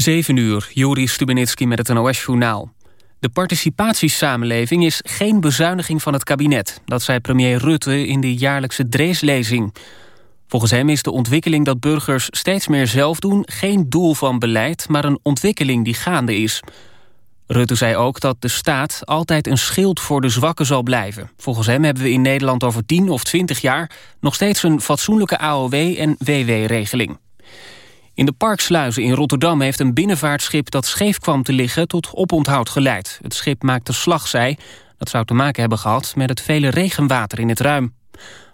7 uur, Juri Stubenitski met het NOS-journaal. De participatiesamenleving is geen bezuiniging van het kabinet. Dat zei premier Rutte in de jaarlijkse Dreeslezing. Volgens hem is de ontwikkeling dat burgers steeds meer zelf doen... geen doel van beleid, maar een ontwikkeling die gaande is. Rutte zei ook dat de staat altijd een schild voor de zwakken zal blijven. Volgens hem hebben we in Nederland over 10 of 20 jaar... nog steeds een fatsoenlijke AOW- en WW-regeling. In de Parksluizen in Rotterdam heeft een binnenvaartschip... dat scheef kwam te liggen tot oponthoud geleid. Het schip maakte slagzij. Dat zou te maken hebben gehad met het vele regenwater in het ruim.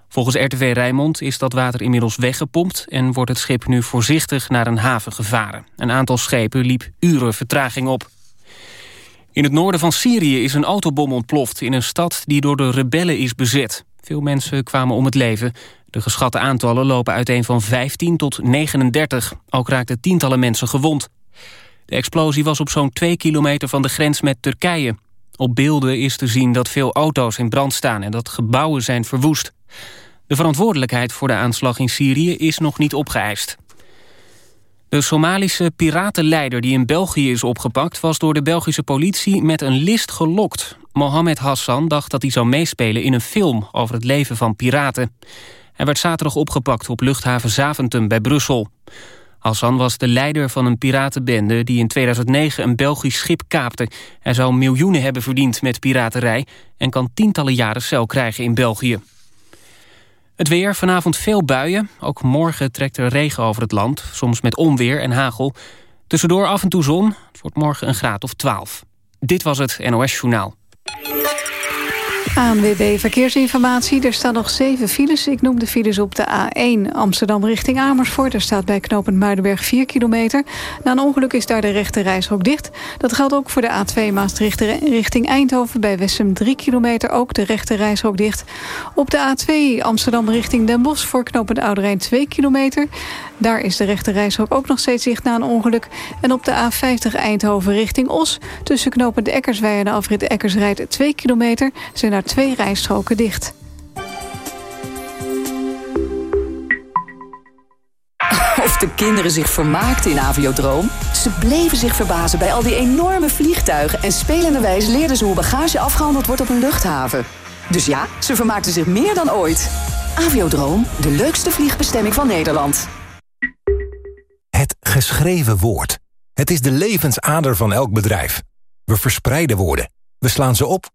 Volgens RTV Rijnmond is dat water inmiddels weggepompt... en wordt het schip nu voorzichtig naar een haven gevaren. Een aantal schepen liep uren vertraging op. In het noorden van Syrië is een autobom ontploft... in een stad die door de rebellen is bezet. Veel mensen kwamen om het leven. De geschatte aantallen lopen uiteen van 15 tot 39. Ook raakten tientallen mensen gewond. De explosie was op zo'n 2 kilometer van de grens met Turkije. Op beelden is te zien dat veel auto's in brand staan... en dat gebouwen zijn verwoest. De verantwoordelijkheid voor de aanslag in Syrië is nog niet opgeëist. De Somalische piratenleider die in België is opgepakt... was door de Belgische politie met een list gelokt. Mohamed Hassan dacht dat hij zou meespelen in een film... over het leven van piraten. Hij werd zaterdag opgepakt op luchthaven Zaventem bij Brussel. Hassan was de leider van een piratenbende die in 2009 een Belgisch schip kaapte. Hij zou miljoenen hebben verdiend met piraterij... en kan tientallen jaren cel krijgen in België. Het weer, vanavond veel buien. Ook morgen trekt er regen over het land, soms met onweer en hagel. Tussendoor af en toe zon. Het wordt morgen een graad of 12. Dit was het NOS Journaal. ANWB Verkeersinformatie. Er staan nog zeven files. Ik noem de files op de A1 Amsterdam richting Amersfoort. Er staat bij knooppunt Muidenberg 4 kilometer. Na een ongeluk is daar de rechte reishok dicht. Dat geldt ook voor de A2 Maastricht richting Eindhoven. Bij Wessem 3 kilometer ook de rechte reishok dicht. Op de A2 Amsterdam richting Den Bosch voor knooppunt Ouderijn 2 kilometer. Daar is de rechte reishok ook nog steeds dicht na een ongeluk. En op de A50 Eindhoven richting Os. Tussen knooppunt Eckerswij en de afrit Eckersrijd 2 kilometer... zijn daar twee rijstroken dicht. Of de kinderen zich vermaakten in Aviodroom? Ze bleven zich verbazen bij al die enorme vliegtuigen... en spelenderwijs leerden ze hoe bagage afgehandeld wordt op een luchthaven. Dus ja, ze vermaakten zich meer dan ooit. Aviodroom, de leukste vliegbestemming van Nederland. Het geschreven woord. Het is de levensader van elk bedrijf. We verspreiden woorden, we slaan ze op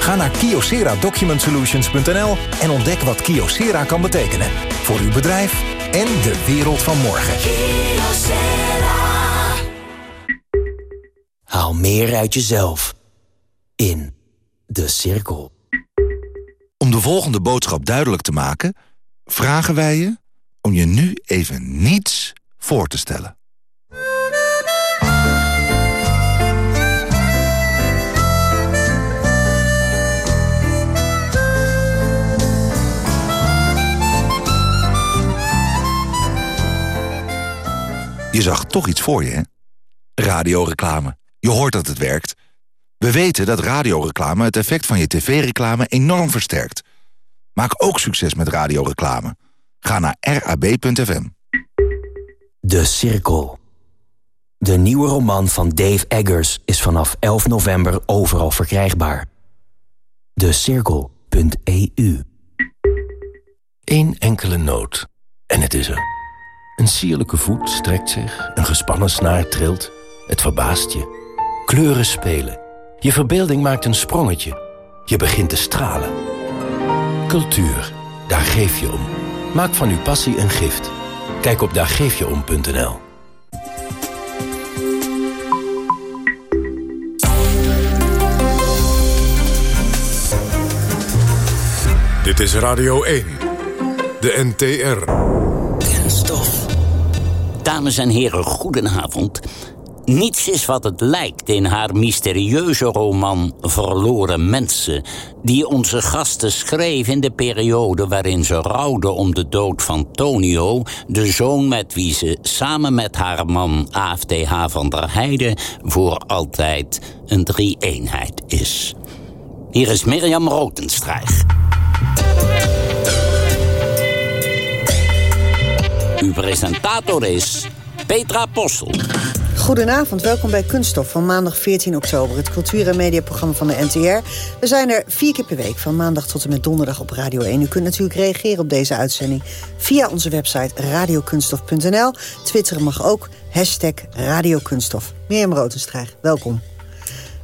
Ga naar kyocera-document-solutions.nl en ontdek wat Kyocera kan betekenen. Voor uw bedrijf en de wereld van morgen. Haal meer uit jezelf. In De Cirkel. Om de volgende boodschap duidelijk te maken... vragen wij je om je nu even niets voor te stellen. Je zag toch iets voor je, hè? Radioreclame. Je hoort dat het werkt. We weten dat radioreclame het effect van je tv-reclame enorm versterkt. Maak ook succes met radioreclame. Ga naar rab.fm. De Cirkel. De nieuwe roman van Dave Eggers is vanaf 11 november overal verkrijgbaar. Decirkel.eu Eén enkele noot. En het is er. Een sierlijke voet strekt zich, een gespannen snaar trilt. Het verbaast je. Kleuren spelen. Je verbeelding maakt een sprongetje. Je begint te stralen. Cultuur, daar geef je om. Maak van uw passie een gift. Kijk op daargeefjeom.nl Dit is Radio 1. De NTR. Kenstof. Dames en heren, goedenavond. Niets is wat het lijkt in haar mysterieuze roman Verloren Mensen... die onze gasten schreef in de periode waarin ze rouwde om de dood van Tonio... de zoon met wie ze samen met haar man AFTH van der Heijden... voor altijd een drie-eenheid is. Hier is Mirjam Rotenstrijg. Uw presentator is Petra Possel. Goedenavond, welkom bij Kunststof van maandag 14 oktober... het cultuur- en mediaprogramma van de NTR. We zijn er vier keer per week, van maandag tot en met donderdag op Radio 1. U kunt natuurlijk reageren op deze uitzending via onze website radiokunststof.nl. Twitteren mag ook, hashtag radiokunststof. Mirjam Rotenstraag, welkom.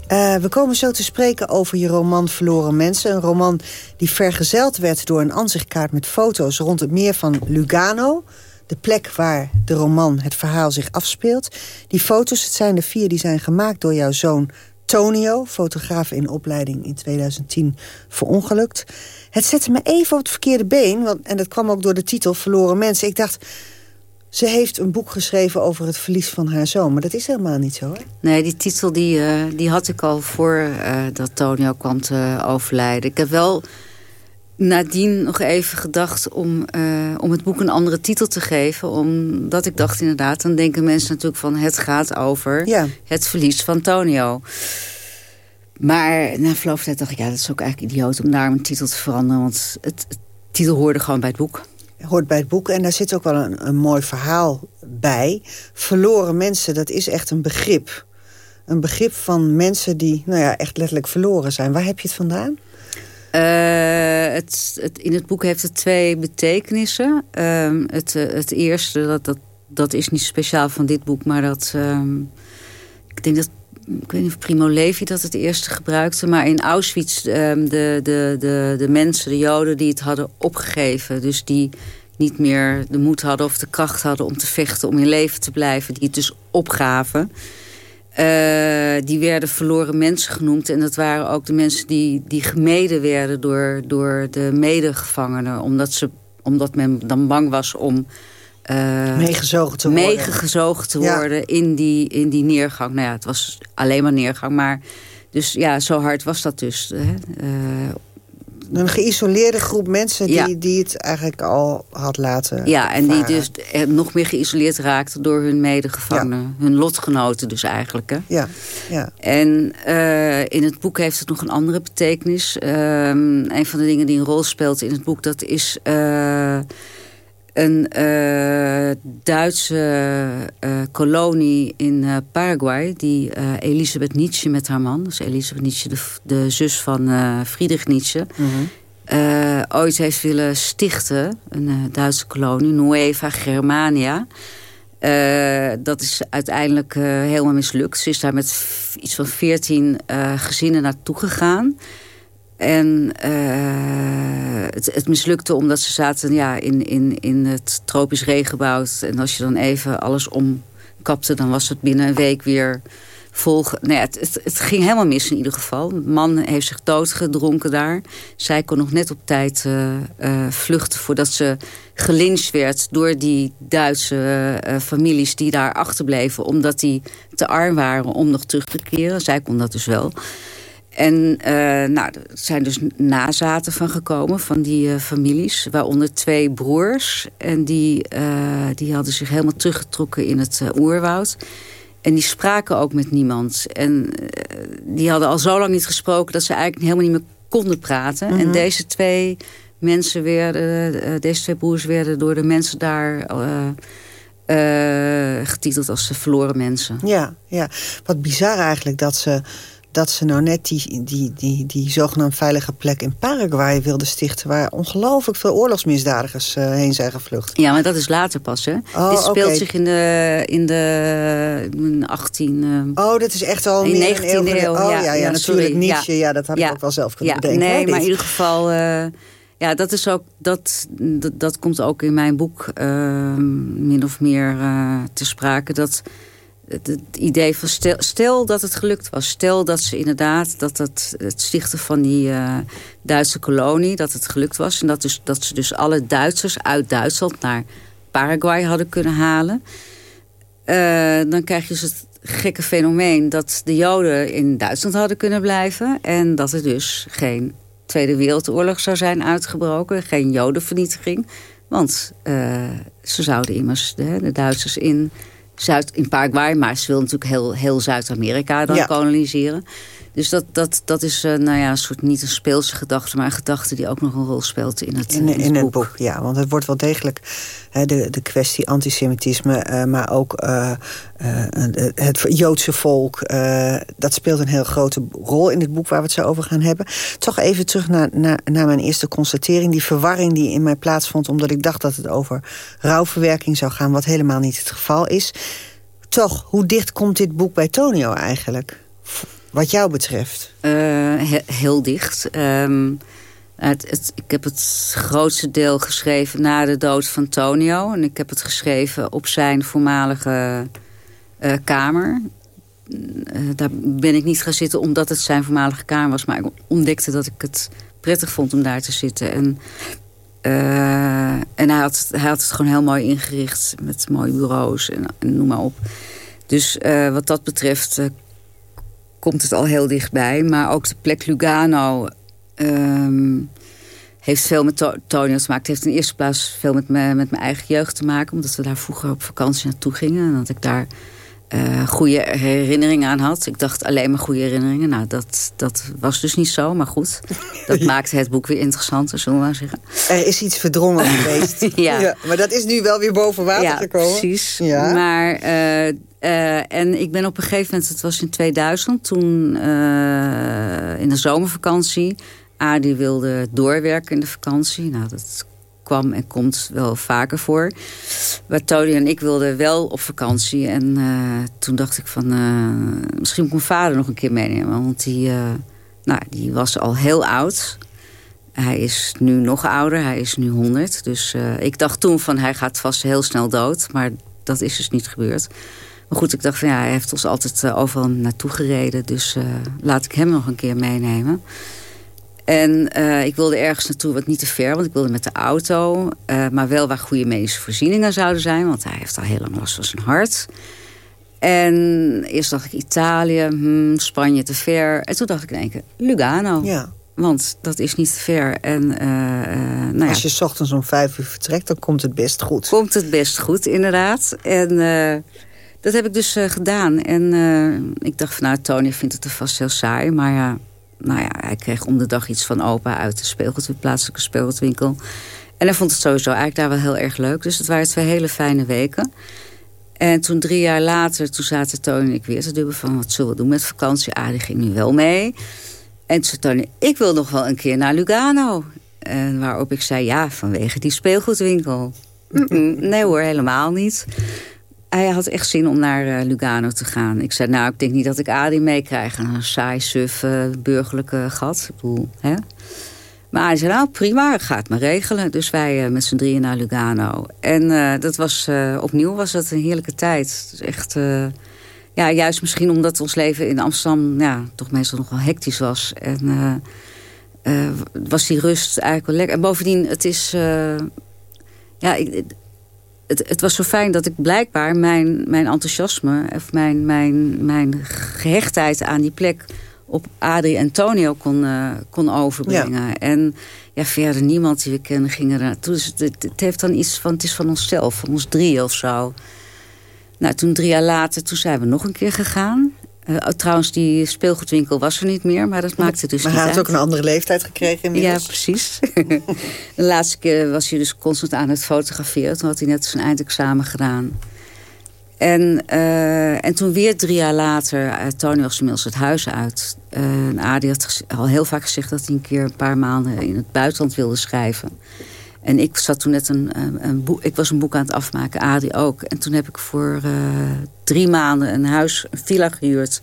Uh, we komen zo te spreken over je roman Verloren Mensen. Een roman die vergezeld werd door een ansichtkaart met foto's... rond het meer van Lugano de plek waar de roman, het verhaal zich afspeelt. Die foto's, het zijn er vier, die zijn gemaakt door jouw zoon Tonio... fotograaf in opleiding in 2010 verongelukt. Het zette me even op het verkeerde been, want, en dat kwam ook door de titel Verloren Mensen. Ik dacht, ze heeft een boek geschreven over het verlies van haar zoon. Maar dat is helemaal niet zo, hè? Nee, die titel die, uh, die had ik al voor uh, dat Tonio kwam te overlijden. Ik heb wel nadien nog even gedacht om, uh, om het boek een andere titel te geven. Omdat ik dacht inderdaad, dan denken mensen natuurlijk van... het gaat over ja. het verlies van Tonio. Maar na verloop van tijd dacht ik, ja, dat is ook eigenlijk idioot... om daar een titel te veranderen, want het, het titel hoorde gewoon bij het boek. Hoort bij het boek en daar zit ook wel een, een mooi verhaal bij. Verloren mensen, dat is echt een begrip. Een begrip van mensen die nou ja, echt letterlijk verloren zijn. Waar heb je het vandaan? Uh, het, het, in het boek heeft het twee betekenissen. Uh, het, het eerste, dat, dat, dat is niet speciaal van dit boek, maar dat... Uh, ik denk dat ik weet niet of Primo Levi dat het eerste gebruikte... maar in Auschwitz de, de, de, de mensen, de Joden die het hadden opgegeven... dus die niet meer de moed hadden of de kracht hadden om te vechten... om in leven te blijven, die het dus opgaven... Uh, die werden verloren mensen genoemd. En dat waren ook de mensen die, die gemeden werden door, door de medegevangenen. Omdat, ze, omdat men dan bang was om... Uh, meegezogen te worden. Meegezogen te worden in, die, in die neergang. Nou ja, het was alleen maar neergang. Maar dus ja, zo hard was dat dus. Hè. Uh, een geïsoleerde groep mensen die, die het eigenlijk al had laten Ja, en die dus nog meer geïsoleerd raakten door hun medegevangenen. Hun lotgenoten dus eigenlijk. Hè? Ja, ja. En uh, in het boek heeft het nog een andere betekenis. Uh, een van de dingen die een rol speelt in het boek... dat is uh, een Duitse kolonie in Paraguay... die Elisabeth Nietzsche met haar man... dus Elisabeth Nietzsche, de, de zus van Friedrich Nietzsche... Mm -hmm. Uh, ooit heeft willen stichten, een uh, Duitse kolonie, Nueva Germania. Uh, dat is uiteindelijk helemaal mislukt. Ze is daar met iets van veertien gezinnen naartoe gegaan. En het, het, mislukte omdat ze zaten ja, in, in, in het tropisch regenwoud. En als je dan even alles omkapte, dan was het binnen een week weer volgen. Nee, het, het, het, ging helemaal mis in ieder geval. De man heeft zich doodgedronken daar. Zij kon nog net op tijd uh, uh, vluchten voordat ze gelyncht werd door die Duitse families die daar achterbleven. Omdat die te arm waren om nog terug te keren. Zij kon dat dus wel. En nou, er zijn dus nazaten van gekomen van die families. Waaronder twee broers. En die, die hadden zich helemaal teruggetrokken in het oerwoud. En die spraken ook met niemand. En die hadden al zo lang niet gesproken... dat ze eigenlijk helemaal niet meer konden praten. Mm -hmm. En deze twee mensen werden... Deze twee broers werden door de mensen daar... Getiteld als de verloren mensen. Ja, ja, wat bizar eigenlijk dat ze dat ze nou net die, die, die, die zogenaamd veilige plek in Paraguay wilden stichten... waar ongelooflijk veel oorlogsmisdadigers uh, heen zijn gevlucht. Ja, maar dat is later pas, hè? Oh, Dit speelt okay. zich in de, in de 18... Uh, oh, dat is echt al in meer 19e een eeuw. eeuw. Oh ja, ja, ja, natuurlijk sorry. Nietzsche. Ja, dat had ik ook wel zelf kunnen bedenken. Nee, maar in ieder geval... Uh, ja, dat is ook dat, dat, dat komt ook in mijn boek min of meer te sprake. Dat het, idee van stel, stel dat het gelukt was. Stel dat ze inderdaad dat het, het stichten van die uh, Duitse kolonie, dat het gelukt was. En dat, dus, dat ze dus alle Duitsers uit Duitsland naar Paraguay hadden kunnen halen. Uh, dan krijg je dus het gekke fenomeen dat de Joden in Duitsland hadden kunnen blijven. En dat er dus geen Tweede Wereldoorlog zou zijn uitgebroken. Geen Jodenvernietiging. Want uh, ze zouden immers, de Duitsers in, Zuid, in Paraguay... maar ze wilden natuurlijk heel, heel Zuid-Amerika dan koloniseren. Dus dat, dat, dat is uh, nou ja, een soort niet een speelse gedachte... maar een gedachte die ook nog een rol speelt in het, in, in, in het, boek. Ja, want het wordt wel degelijk hè, de, de kwestie antisemitisme... Uh, maar ook uh, het Joodse volk. dat speelt een heel grote rol in het boek waar we het zo over gaan hebben. Toch even terug naar, naar, naar mijn eerste constatering. Die verwarring die in mij plaatsvond... omdat ik dacht dat het over rouwverwerking zou gaan... wat helemaal niet het geval is. Toch, hoe dicht komt dit boek bij Tonio eigenlijk? Wat jou betreft? Uh, heel dicht. Um, het, ik heb het grootste deel geschreven na de dood van Tonio. En ik heb het geschreven op zijn voormalige uh, kamer. Uh, daar ben ik niet gaan zitten omdat het zijn voormalige kamer was. Maar ik ontdekte dat ik het prettig vond om daar te zitten. En, en hij, had, hij had het gewoon heel mooi ingericht. Met mooie bureaus en, en noem maar op. Dus wat dat betreft komt het al heel dichtbij. Maar ook de plek Lugano um, heeft veel met to Tonio te maken. Het heeft in eerste plaats veel met, me, met mijn eigen jeugd te maken. Omdat we daar vroeger op vakantie naartoe gingen. En dat ik daar uh, goede herinneringen aan had. Ik dacht alleen maar goede herinneringen. Nou, dat, dat was dus niet zo, maar goed. Dat maakte het boek weer interessanter, zullen we maar zeggen. Er is iets verdrongen geweest. ja. ja. Maar dat is nu wel weer boven water ja, gekomen. Precies. Ja, Maar uh, uh, en ik ben op een gegeven moment, het was in 2000, toen in de zomervakantie. Adi wilde doorwerken in de vakantie. Nou, dat kwam en komt wel vaker voor. Maar Tony en ik wilden wel op vakantie. En uh, toen dacht ik van, misschien moet ik mijn vader nog een keer meenemen. Want die, nou, die was al heel oud. Hij is nu nog ouder, hij is nu 100. Dus ik dacht toen van, hij gaat vast heel snel dood. Maar dat is dus niet gebeurd. Maar goed, ik dacht van ja, hij heeft ons altijd overal naartoe gereden. Dus laat ik hem nog een keer meenemen. En uh, ik wilde ergens naartoe wat niet te ver, want ik wilde met de auto. maar wel waar goede medische voorzieningen zouden zijn. Want hij heeft al heel lang last van zijn hart. En eerst dacht ik Italië, hmm, Spanje te ver. En toen dacht ik in één keer Lugano. Ja. Want dat is niet te ver. En, nou Als je s ochtends om vijf uur vertrekt, dan komt het best goed. Komt het best goed, inderdaad. En dat heb ik dus gedaan. En ik dacht van nou, Tony vindt het er vast heel saai. Maar ja, nou ja, hij kreeg om de dag iets van opa uit de speelgoed, plaatselijke speelgoedwinkel. En hij vond het sowieso eigenlijk daar wel heel erg leuk. Dus het waren twee hele fijne weken. En toen drie jaar later, toen zaten Tony en ik weer te dubben van... wat zullen we doen met vakantie? Ah, die ging nu wel mee. En toen zei Tony, ik wil nog wel een keer naar Lugano. En waarop ik zei, ja, vanwege die speelgoedwinkel. nee hoor, helemaal niet hij had echt zin om naar uh, Lugano te gaan. Ik zei, nou, ik denk niet dat ik Adi meekrijg. Een saai, suf, burgerlijke gat. Ik bedoel, hè? Maar hij zei, nou, prima, ga het maar regelen. Dus wij uh, met z'n drieën naar Lugano. En dat was, opnieuw was dat een heerlijke tijd. Dus echt, ja, juist misschien omdat ons leven in Amsterdam... Ja, toch meestal nog wel hectisch was. En was die rust eigenlijk wel lekker. En bovendien, het is... ja, ik, het, het, was zo fijn dat ik blijkbaar mijn, mijn enthousiasme... of mijn, mijn, mijn gehechtheid aan die plek op Adrie en Tonio kon, uh, kon overbrengen. En ja, verder niemand die we kennen ging er naartoe. Dus het, het, heeft dan iets van, het is van onszelf, van ons drie of zo. Nou, toen drie jaar later, toen zijn we nog een keer gegaan. Uh, trouwens, die speelgoedwinkel was er niet meer, maar dat maakte dus maar niet hij had ook een andere leeftijd gekregen inmiddels. Ja, precies. de laatste keer was hij dus constant aan het fotograferen. Toen had hij net zijn eindexamen gedaan. En, uh, en toen weer drie jaar later, uh, Tony was inmiddels het huis uit. Uh, Adi had al heel vaak gezegd dat hij een keer een paar maanden in het buitenland wilde schrijven. En ik zat toen net een, een boek, ik was een boek aan het afmaken, Adi ook. En toen heb ik voor uh, drie maanden een huis, een villa gehuurd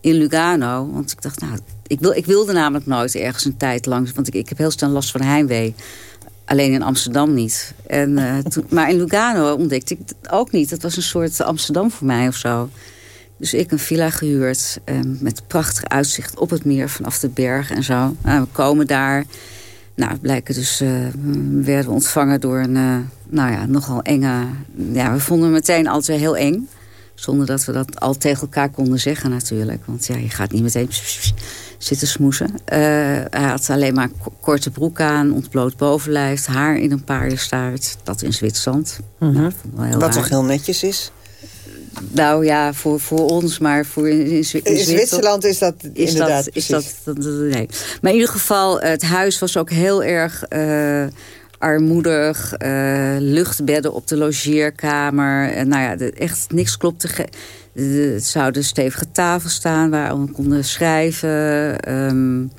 in Lugano. Want ik dacht, nou, ik, wil, ik wilde namelijk nooit ergens een tijd lang. Want ik, ik heb heel snel last van heimwee. Alleen in Amsterdam niet. En, uh, toen, maar in Lugano ontdekte ik het ook niet. Het was een soort Amsterdam voor mij of zo. Dus ik een villa gehuurd. Met prachtig uitzicht op het meer vanaf de berg en zo. Nou, we komen daar. Nou, blijken dus, uh, werden ontvangen door een, uh, nou ja, nogal enge... Ja, we vonden meteen altijd heel eng. Zonder dat we dat al tegen elkaar konden zeggen natuurlijk. Want ja, je gaat niet meteen zitten smoesen. Uh, hij had alleen maar korte broek aan, ontbloot bovenlijf... haar in een paardenstaart, dat in Zwitserland. Mm -hmm. nou, Wat toch heel netjes is? Nou ja, voor, voor ons, maar voor in, in, in Zwitserland is dat is inderdaad dat, is dat, nee. Maar in ieder geval, het huis was ook heel erg... Uh, armoedig, uh, luchtbedden op de logeerkamer. En nou ja, echt niks klopte. Het zouden stevige tafel staan waar we konden schrijven. Um,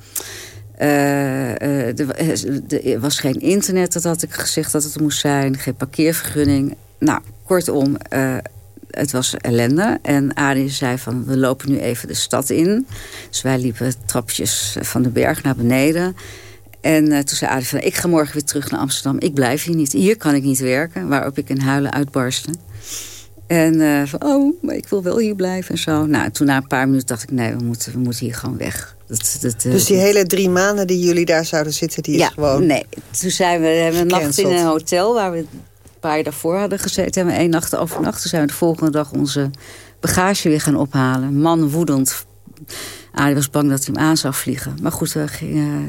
er was geen internet, dat had ik gezegd dat het moest zijn. Geen parkeervergunning. Nou, kortom, uh, het was ellende. En Adi zei van, we lopen nu even de stad in. Dus wij liepen trapjes van de berg naar beneden. En uh, toen zei Adi van, ik ga morgen weer terug naar Amsterdam. Ik blijf hier niet. Hier kan ik niet werken. Waarop ik in huilen uitbarstte. En uh, van, oh, maar ik wil wel hier blijven en zo. Nou, toen na een paar minuten dacht ik, nee, we moeten, we moeten hier gewoon weg. Dat, dat, uh, dus die hele drie maanden die jullie daar zouden zitten, die ja, is gewoon... nee. Toen zijn we, hebben een nacht in een hotel waar we paar jaar daarvoor hadden gezeten. Hebben we één nacht overnacht. Toen zijn we de volgende dag onze bagage weer gaan ophalen. Man woedend. Ah, was bang dat hij hem aan zou vliegen. Maar goed, we, gingen,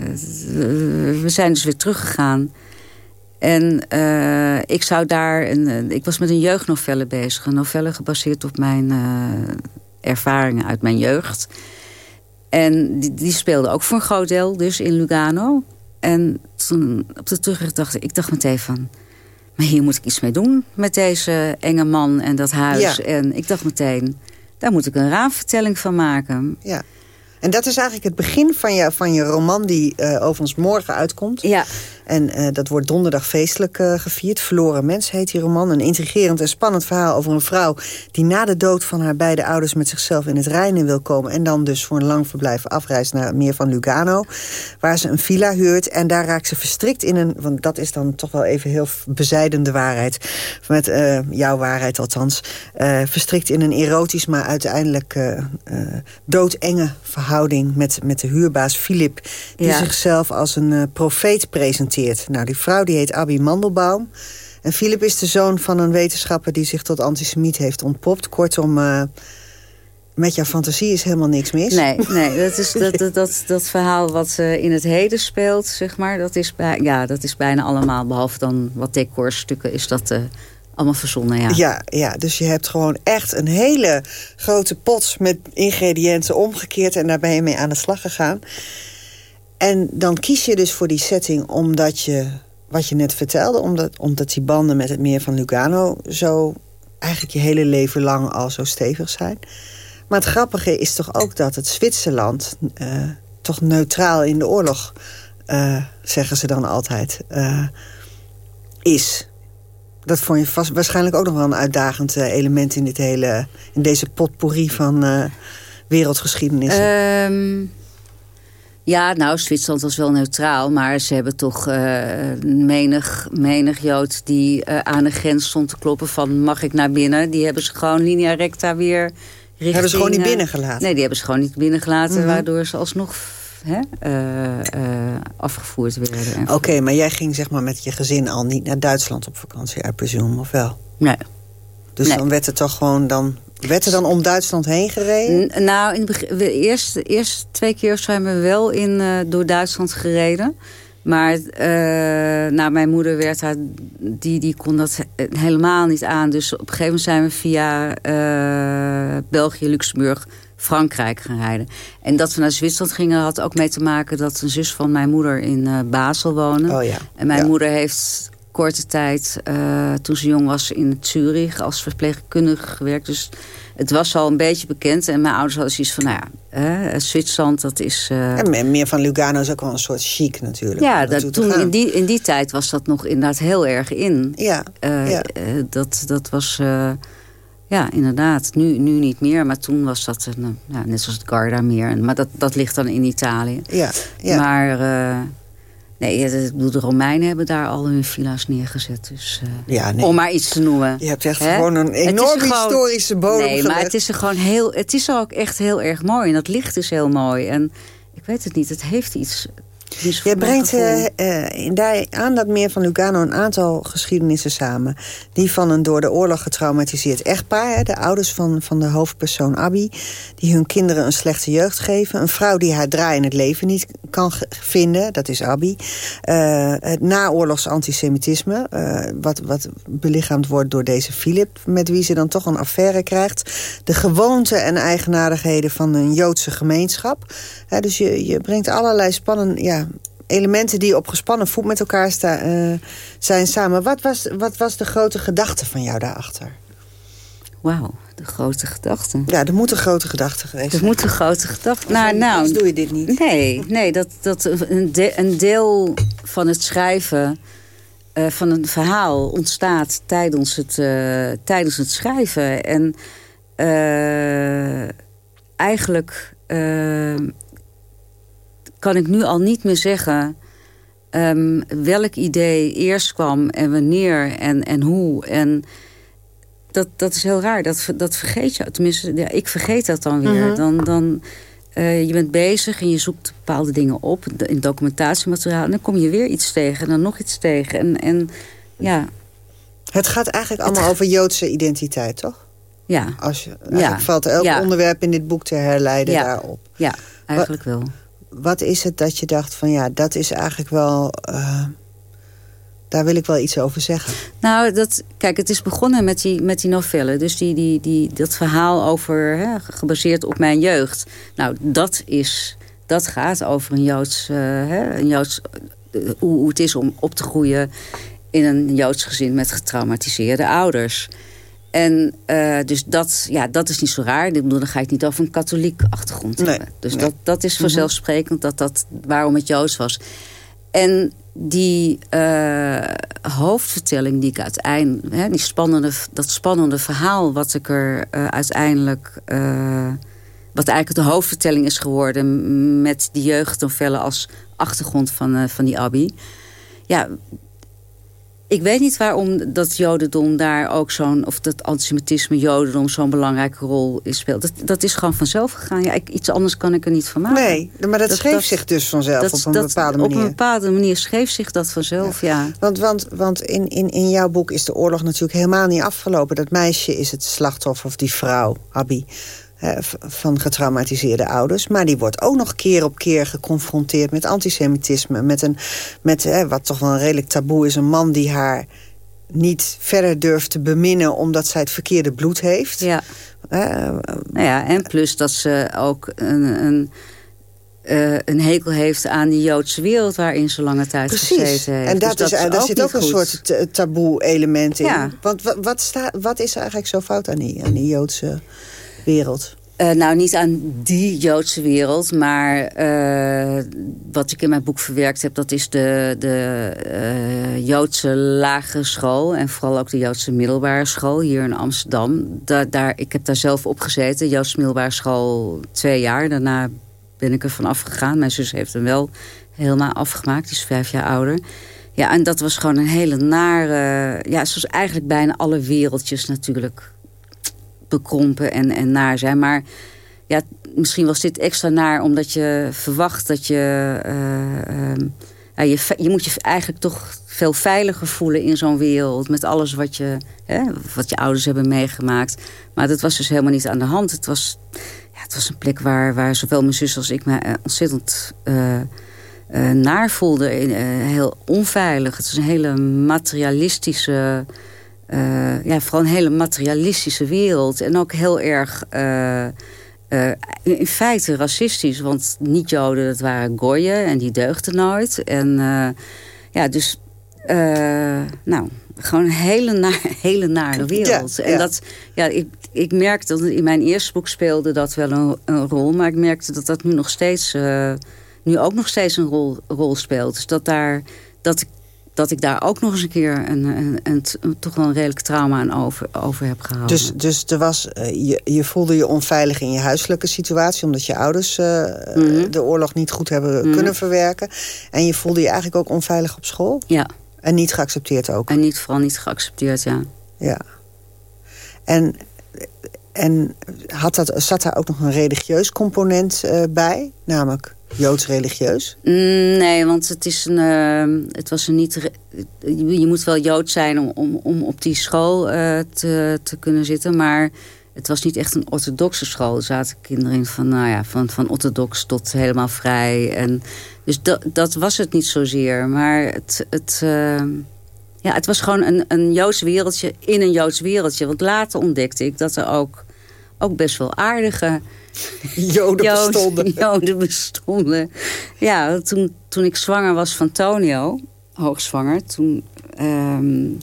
we zijn dus weer teruggegaan. En uh, ik zou daar... Een, ik was met een jeugdnovelle bezig. Een novelle gebaseerd op mijn ervaringen uit mijn jeugd. En die, die, speelde ook voor een groot deel dus in Lugano. En toen op de terugweg dacht ik... Ik dacht meteen van... Maar hier moet ik iets mee doen met deze enge man en dat huis. En ik dacht meteen... Daar moet ik een raamvertelling van maken. Ja. En dat is eigenlijk het begin van je, van je roman die uh, overigens morgen uitkomt. Ja. En uh, dat wordt donderdag feestelijk uh, gevierd. Verloren Mens heet die roman. Een intrigerend en spannend verhaal over een vrouw... die na de dood van haar beide ouders met zichzelf in het Rijnen wil komen... en dan dus voor een lang verblijf afreist naar meer van Lugano... waar ze een villa huurt. En daar raakt ze verstrikt in een... want dat is dan toch wel even heel bezijdende waarheid. Met uh, jouw waarheid althans. verstrikt in een erotisch, maar uiteindelijk doodenge verhouding... met, met de huurbaas Filip... die ja. zichzelf als een profeet presenteert nou, die vrouw die heet Abby Mandelbaum. En Philip is de zoon van een wetenschapper die zich tot antisemiet heeft ontpopt. Kortom, uh, met jouw fantasie is helemaal niks mis. Nee, nee dat, is, dat, dat, dat, dat verhaal wat uh, in het heden speelt, zeg maar... Dat is, bij, ja, dat is bijna allemaal, behalve dan wat decorstukken... is dat allemaal verzonnen, ja. ja. Ja, dus je hebt gewoon echt een hele grote pot met ingrediënten omgekeerd... en daar ben je mee aan de slag gegaan. En dan kies je dus voor die setting omdat je, wat je net vertelde... omdat, omdat die banden met het meer van Lugano zo eigenlijk je hele leven lang al zo stevig zijn. Maar het grappige is toch ook dat het Zwitserland... Uh, toch neutraal in de oorlog, uh, zeggen ze dan altijd, uh, is. Dat vond je vast, waarschijnlijk ook nog wel een uitdagend element... in, dit hele, in deze potpourri van wereldgeschiedenis. Um... Ja, nou, Zwitserland was wel neutraal. Maar ze hebben toch uh, menig, menig Jood die uh, aan de grens stond te kloppen van... mag ik naar binnen? Die hebben ze gewoon linea recta weer richting... Hebben ze gewoon niet binnengelaten? Nee, die hebben ze gewoon niet binnengelaten. Mm -hmm. Waardoor ze alsnog hè, uh, afgevoerd werden. Oké, okay, maar jij ging zeg maar met je gezin al niet naar Duitsland op vakantie, I presume, of wel? Nee. Dus nee. dan werd het toch gewoon dan werd er dan om Duitsland heen gereden? N nou, in de eerste, eerste twee keer zijn we wel in, uh, door Duitsland gereden. Maar nou, mijn moeder werd haar, die, die kon dat helemaal niet aan. Dus op een gegeven moment zijn we via België, Luxemburg, Frankrijk gaan rijden. En dat we naar Zwitserland gingen had ook mee te maken... dat een zus van mijn moeder in uh, Basel woonde. Oh, ja. En mijn ja. moeder heeft korte tijd, uh, toen ze jong was, in Zurich als verpleegkundige gewerkt. Dus het was al een beetje bekend. En mijn ouders hadden zoiets van, nou ja, Zwitserland, dat is... Uh... En meer van Lugano is ook wel een soort chic natuurlijk. Ja, dat, toen in die, in die tijd was dat nog inderdaad heel erg in. Ja, ja. dat, dat was... ja, inderdaad. Nu, nu niet meer, maar toen was dat een, ja, net zoals het Garda meer. Maar dat, dat ligt dan in Italië. Ja, ja. Maar... Nee, ik bedoel, de Romeinen hebben daar al hun villa's neergezet. Dus, uh, ja, nee. Om maar iets te noemen. Je hebt echt He? gewoon een enorm historische bodem Nee, gelegd. maar het is, er gewoon heel, het is ook echt heel erg mooi. En dat licht is heel mooi. En ik weet het niet, het heeft iets... Je brengt uh, uh, daar aan dat meer van Lugano een aantal geschiedenissen samen. Die van een door de oorlog getraumatiseerd echtpaar. Hè, de ouders van, van de hoofdpersoon Abby. Die hun kinderen een slechte jeugd geven. Een vrouw die haar draai in het leven niet kan vinden. Dat is Abby. Uh, het naoorlogs antisemitisme. wat, wat belichaamd wordt door deze Philip. Met wie ze dan toch een affaire krijgt. De gewoonten en eigenaardigheden van een Joodse gemeenschap. dus je, je brengt allerlei spannende... Ja, elementen die op gespannen voet met elkaar staan, uh, zijn samen. Wat was, wat was de grote gedachte van jou daarachter? Wauw, de grote gedachte. Ja, er moet een grote gedachte geweest zijn. Er moet een grote gedachte. Nou, nou, doe je dit niet. Nee, nee dat, dat een, een deel van het schrijven uh, van een verhaal ontstaat tijdens het, uh, tijdens het schrijven. En eigenlijk kan ik nu al niet meer zeggen... Um, welk idee eerst kwam en wanneer en, en hoe. En dat, dat is heel raar. Dat, dat vergeet je. Tenminste, ja, ik vergeet dat dan weer. Mhm. Dan... dan uh, je bent bezig en je zoekt bepaalde dingen op in documentatiemateriaal. En dan kom je weer iets tegen en dan nog iets tegen. En, en ja. Het gaat eigenlijk allemaal over Joodse identiteit, toch? Ja. Als je, eigenlijk ja. valt elk onderwerp in dit boek te herleiden daarop. Ja, eigenlijk wel wat is het dat je dacht van ja, dat is eigenlijk wel... Uh, daar wil ik wel iets over zeggen. Nou, dat, kijk, het is begonnen met die, met die novelle. Dus die, die, die, dat verhaal over, hè, gebaseerd op mijn jeugd. Nou, dat, is, dat gaat over een Joods... Uh, hè, een Joods hoe, hoe het is om op te groeien in een Joods gezin met getraumatiseerde ouders. En uh, dus dat, ja, dat is niet zo raar. Ik bedoel, dan ga het niet over een katholiek achtergrond nee, hebben. Dus dat, dat is mhm. vanzelfsprekend dat dat waarom het Joods was. En die uh, hoofdvertelling die ik uiteindelijk... Hè, die spannende, dat spannende verhaal wat ik er uh, uiteindelijk... wat eigenlijk de hoofdvertelling is geworden... met die jeugdnovelle als achtergrond van, van die Abby... Ja, ik weet niet waarom dat jodendom daar ook zo'n... of dat antisemitisme jodendom zo'n belangrijke rol in speelt. Dat, dat is gewoon vanzelf gegaan. Ja, ik, iets anders kan ik er niet van maken. Nee, maar dat, schreef zich dus vanzelf op een bepaalde manier. Op een bepaalde manier schreef zich dat vanzelf, ja. Want, want, want in, in, in jouw boek is de oorlog natuurlijk helemaal niet afgelopen. Dat meisje is het slachtoffer, of die vrouw, Abby van getraumatiseerde ouders. Maar die wordt ook nog keer op keer geconfronteerd met antisemitisme. Met, een, met wat toch wel een redelijk taboe is, een man die haar niet verder durft te beminnen... omdat zij het verkeerde bloed heeft. Ja. nou ja, en plus dat ze ook een, een, uh, een hekel heeft aan die Joodse wereld... waarin ze lange tijd Precies. gezeten heeft. En dat dus is, daar zit ook een soort taboe-element in. Ja. Want wat, staat, wat is er eigenlijk zo fout aan die, aan die Joodse wereld? Uh, nou, niet aan die Joodse wereld, maar uh, wat ik in mijn boek verwerkt heb... dat is de, de uh, Joodse lagere school en vooral ook de Joodse middelbare school hier in Amsterdam. Da daar, ik heb daar zelf op gezeten, Joodse middelbare school twee jaar. Daarna ben ik er van afgegaan. Mijn zus heeft hem wel helemaal afgemaakt, die is vijf jaar ouder. Ja, en dat was gewoon een hele nare... Ja, zoals eigenlijk bijna alle wereldjes natuurlijk bekrompen en, en naar zijn. Maar ja, misschien was dit extra naar omdat je verwacht dat je... Uh, ja, je, je moet je eigenlijk toch veel veiliger voelen in zo'n wereld. Met alles wat je, hè, wat je ouders hebben meegemaakt. Maar dat was dus helemaal niet aan de hand. Het was, ja, het was een plek waar, waar zowel mijn zus als ik me eh, ontzettend... Uh, naar voelde. heel onveilig. Het is een hele materialistische uh, ja, vooral een hele materialistische wereld. En ook heel erg, uh, uh, in feite racistisch. Want niet-Joden, dat waren gooien en die deugden nooit. En ja, dus, nou, gewoon een hele, na hele nare wereld. En dat, ja, ik, ik merkte dat in mijn eerste boek speelde dat wel een, een rol. Maar ik merkte dat dat nu nog steeds, nu ook nog steeds een rol, rol speelt. Dus dat daar, dat ik dat ik daar ook nog eens een keer een, een, een, toch wel een redelijk trauma aan over, over heb gehouden. Dus, dus er was, uh, je, je voelde je onveilig in je huiselijke situatie... omdat je ouders uh, mm de oorlog niet goed hebben mm kunnen verwerken. En je voelde je eigenlijk ook onveilig op school? Ja. En niet geaccepteerd ook? En niet, vooral niet geaccepteerd, ja. Ja. En, en had dat, zat daar ook nog een religieus component uh, bij? Namelijk Joods-religieus? Mm, nee, want het, is een, uh, het was een niet... Je moet wel Jood zijn om, om, om op die school uh, te, te kunnen zitten. Maar het was niet echt een orthodoxe school. Er zaten kinderen in van, nou ja, van, van orthodox tot helemaal vrij. En, dus dat, dat was het niet zozeer. Maar het, het, uh, ja, het was gewoon een, een Joods wereldje in een Joods wereldje. Want later ontdekte ik dat er ook, ook best wel aardige... Joden bestonden. Joden bestonden. Ja, toen, toen ik zwanger was van Tonio, hoogzwanger... toen um,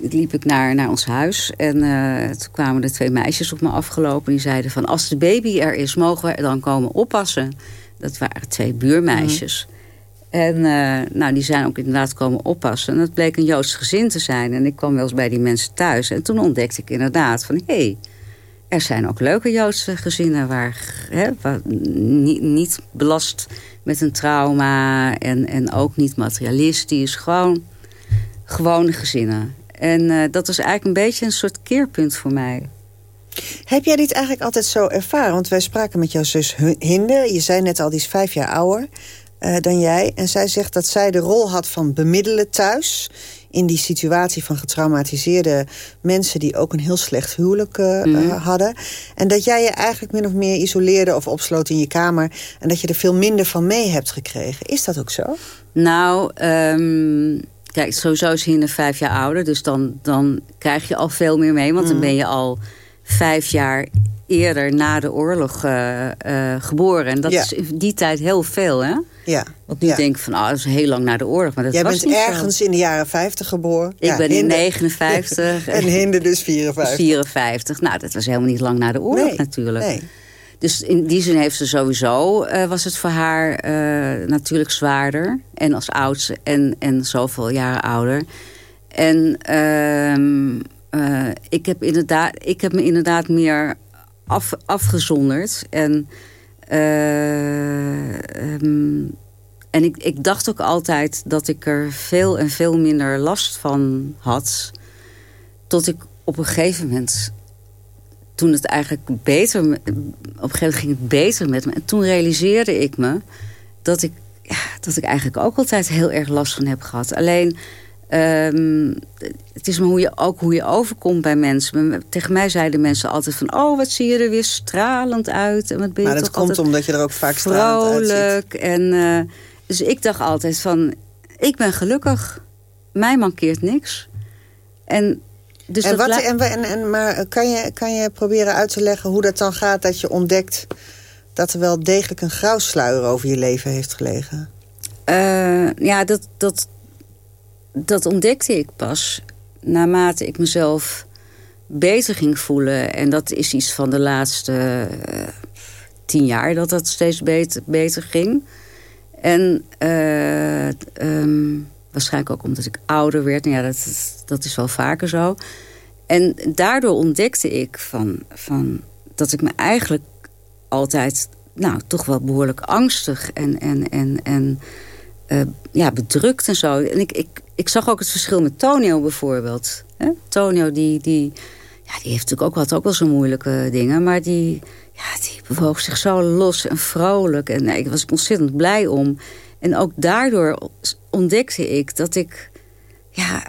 liep ik naar, naar ons huis. En uh, toen kwamen er twee meisjes op me afgelopen. Die zeiden van, als de baby er is, mogen we er dan komen oppassen. Dat waren twee buurmeisjes. Mm. En uh, nou, die zijn ook inderdaad komen oppassen. En dat bleek een Joods gezin te zijn. En ik kwam wel eens bij die mensen thuis. En toen ontdekte ik inderdaad van... hé, hey, er zijn ook leuke Joodse gezinnen... waar, hè, niet, belast met een trauma... En, en ook niet materialistisch. Gewoon gewone gezinnen. En uh, dat was eigenlijk een beetje een soort keerpunt voor mij. Heb jij dit eigenlijk altijd zo ervaren? Want wij spraken met jouw zus Hinde. Je zei net al, die is vijf jaar ouder uh, dan jij. En zij zegt dat zij de rol had van bemiddelen thuis... in die situatie van getraumatiseerde mensen... die ook een heel slecht huwelijk uh, mm. uh, hadden. En dat jij je eigenlijk min of meer isoleerde of opsloot in je kamer... en dat je er veel minder van mee hebt gekregen. Is dat ook zo? Nou, um, kijk, sowieso is Hinde vijf jaar ouder... dus dan, dan krijg je al veel meer mee, want mm. dan ben je al vijf jaar eerder na de oorlog uh, uh, geboren. En dat ja. is in die tijd heel veel, hè? Ja. Want nu ja. denk ik van, oh, dat is heel lang na de oorlog. Maar dat Jij was bent niet ergens zo. in de jaren 50 geboren. Ik ja, ben in 59. en Hinde dus 54. 54. Nou, dat was helemaal niet lang na de oorlog nee, natuurlijk. Nee. Dus in die zin heeft ze sowieso, uh, was het voor haar uh, natuurlijk zwaarder. En als oudste en, en zoveel jaren ouder. En uh, ik, heb inderdaad, ik heb me inderdaad meer af, afgezonderd. En, um, en ik, ik dacht ook altijd dat ik er veel en veel minder last van had. Tot ik op een gegeven moment... Toen het eigenlijk beter... Op een gegeven moment ging het beter met me. En toen realiseerde ik me dat ik, ja, dat ik eigenlijk ook altijd heel erg last van heb gehad. Alleen Um, het is maar hoe je, ook hoe je overkomt bij mensen. Tegen mij zeiden mensen altijd van... oh, wat zie je er weer stralend uit. En wat ben je maar dat komt omdat je er ook vaak stralend uitziet. En, uh, dus ik dacht altijd van... ik ben gelukkig. Mij mankeert niks. En, dus en, wat, en, en, en, maar kan je, kan je proberen uit te leggen hoe dat dan gaat... dat je ontdekt dat er wel degelijk een grauwsluier over je leven heeft gelegen? Uh, ja, dat... dat dat ontdekte ik pas naarmate ik mezelf beter ging voelen. En dat is iets van de laatste uh, tien jaar dat dat steeds beter, beter ging. En uh, um, waarschijnlijk ook omdat ik ouder werd. Nou ja, dat, dat is wel vaker zo. En daardoor ontdekte ik van, van dat ik me eigenlijk altijd... nou, toch wel behoorlijk angstig en, en, en, en uh, ja, bedrukt en zo. En ik, ik, ik zag ook het verschil met Tonio bijvoorbeeld. Hè? Tonio, die, die, ja, die heeft natuurlijk ook, had ook wel zo moeilijke dingen. Maar die, ja, die bewoog zich zo los en vrolijk. En nee, ik was ontzettend blij om. En ook daardoor ontdekte ik dat ik... Ja,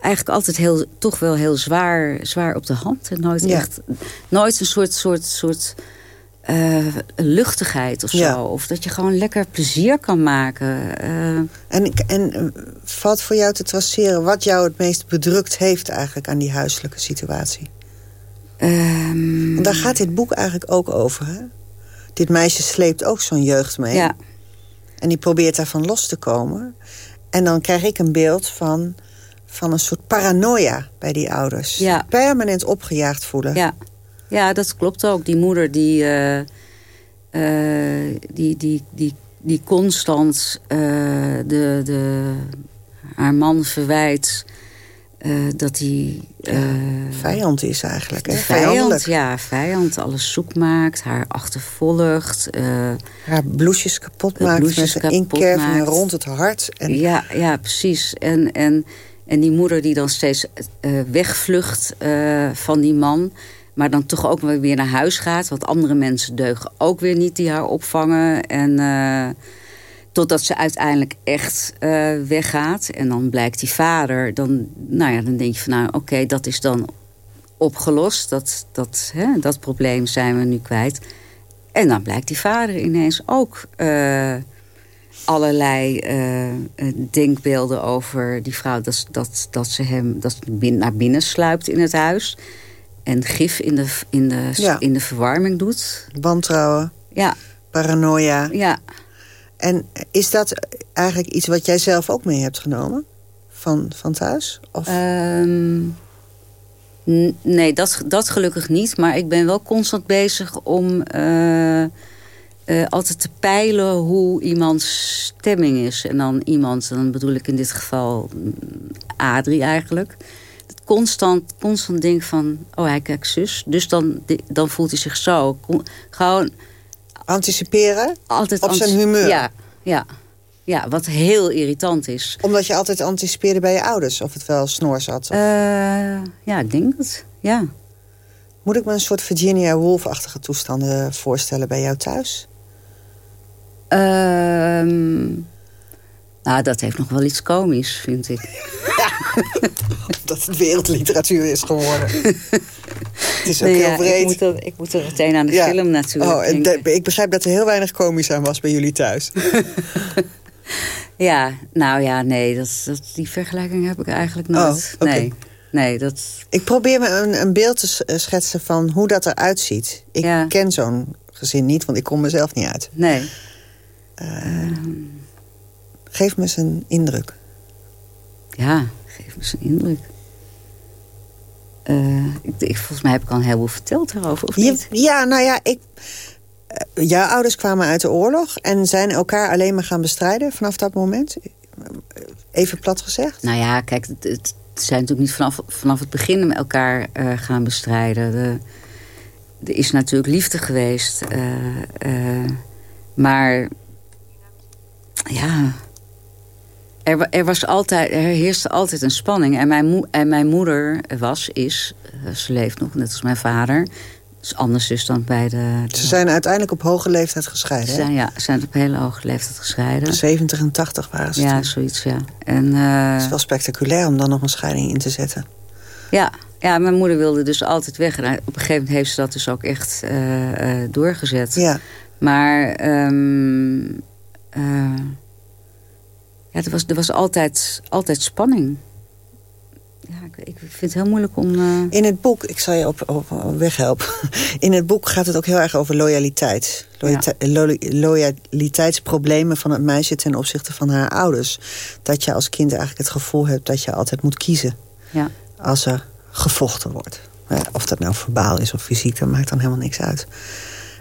eigenlijk altijd heel, toch wel heel zwaar, zwaar op de hand. En nooit ja. echt, nooit een soort, soort, soort uh, luchtigheid of zo. Ja. Of dat je gewoon lekker plezier kan maken. Uh, en, en valt voor jou te traceren wat jou het meest bedrukt heeft eigenlijk aan die huiselijke situatie? Um, en daar gaat dit boek eigenlijk ook over. Hè? Dit meisje sleept ook zo'n jeugd mee. Ja. En die probeert daarvan los te komen. En dan krijg ik een beeld van, van een soort paranoia bij die ouders. Ja. Permanent opgejaagd voelen. Ja. Ja, dat klopt ook. Die moeder die, uh, uh, die, die, die, die constant uh, de, de, haar man verwijt dat hij... vijand is eigenlijk, hè? Vijand, ja, vijand. Alles zoek maakt, haar achtervolgt. haar bloesjes kapot maakt bloesjes met een inkerving rond het hart. En... Ja, ja, precies. En, en, en die moeder die dan steeds wegvlucht van die man maar dan toch ook weer naar huis gaat. Want andere mensen deugen ook weer niet die haar opvangen. En uh, totdat ze uiteindelijk echt uh, weggaat. En dan blijkt die vader. Dan, nou ja, dan denk je van nou oké, dat is dan opgelost. Dat, dat, hè, dat probleem zijn we nu kwijt. En dan blijkt die vader ineens ook uh, allerlei denkbeelden over die vrouw. Dat, dat, dat ze hem dat naar binnen sluipt in het huis. En gif in de, in de, ja. in de verwarming doet. Wantrouwen. Ja. Paranoia. Ja. En is dat eigenlijk iets wat jij zelf ook mee hebt genomen? Van, van thuis? Of? Um, Nee, dat, dat gelukkig niet. Maar ik ben wel constant bezig om uh, uh, altijd te peilen hoe iemands stemming is. En dan iemand, dan bedoel ik in dit geval mm, Adrie eigenlijk. Constant, constant denk van, oh hij kijkt zus. Dus dan, dan voelt hij zich zo. Gewoon... Anticiperen? Altijd op zijn humeur? Ja, ja. Ja, wat heel irritant is. Omdat je altijd anticipeerde bij je ouders of het wel snor zat? Uh, ja, ik denk het. Ja. Moet ik me een soort Virginia Woolf-achtige toestanden voorstellen bij jou thuis? Uh, nou, dat heeft nog wel iets komisch, vind ik. dat het wereldliteratuur is geworden. het is ook nee, heel ja, breed. Ik moet, er, ik moet er meteen aan de ja. film natuurlijk oh, en de, ik begrijp dat er heel weinig komisch aan was bij jullie thuis. Ja, nou ja, nee, dat, dat, die vergelijking heb ik eigenlijk nooit. Oh, okay. Nee, nee, dat... Ik probeer me een, een beeld te schetsen van hoe dat eruit ziet. Ik ja. ken zo'n gezin niet, want ik kom mezelf niet uit. Nee. Uh, geef me eens een indruk. Ja, geef me een indruk. Uh, ik, ik, volgens mij heb ik al een heleboel verteld daarover, of niet? Ja, ja nou ja, ik... Uh, jouw ouders kwamen uit de oorlog en zijn elkaar alleen maar gaan bestrijden vanaf dat moment? Even plat gezegd. Nou ja, kijk, het, het zijn natuurlijk niet vanaf, vanaf het begin met elkaar uh, gaan bestrijden. De, er is natuurlijk liefde geweest. Maar ja, er, er, was altijd, er heerste altijd een spanning. En mijn, en mijn moeder was, is, ze leeft nog, net als mijn vader is anders dus dan bij de, de... Ze zijn uiteindelijk op hoge leeftijd gescheiden, ze zijn, Ja, ze zijn op hele hoge leeftijd gescheiden. 70 en 80 waren ze Ja, toen. zoiets, ja. En, uh, Het is wel spectaculair om dan nog een scheiding in te zetten. Ja, ja mijn moeder wilde dus altijd weg. En op een gegeven moment heeft ze dat dus ook echt uh, uh, doorgezet. Ja. Maar... Um, ja, er was, er was altijd, altijd spanning ja, ik, ik, vind het heel moeilijk om... Uh... In het boek, ik zal je op, op, op weg helpen. In het boek gaat het ook heel erg over loyaliteit. Loyalite ja. lo loyaliteitsproblemen van het meisje ten opzichte van haar ouders. Dat je als kind eigenlijk het gevoel hebt dat je altijd moet kiezen. Ja. Als er gevochten wordt. Of dat nou verbaal is of fysiek, dat maakt dan helemaal niks uit.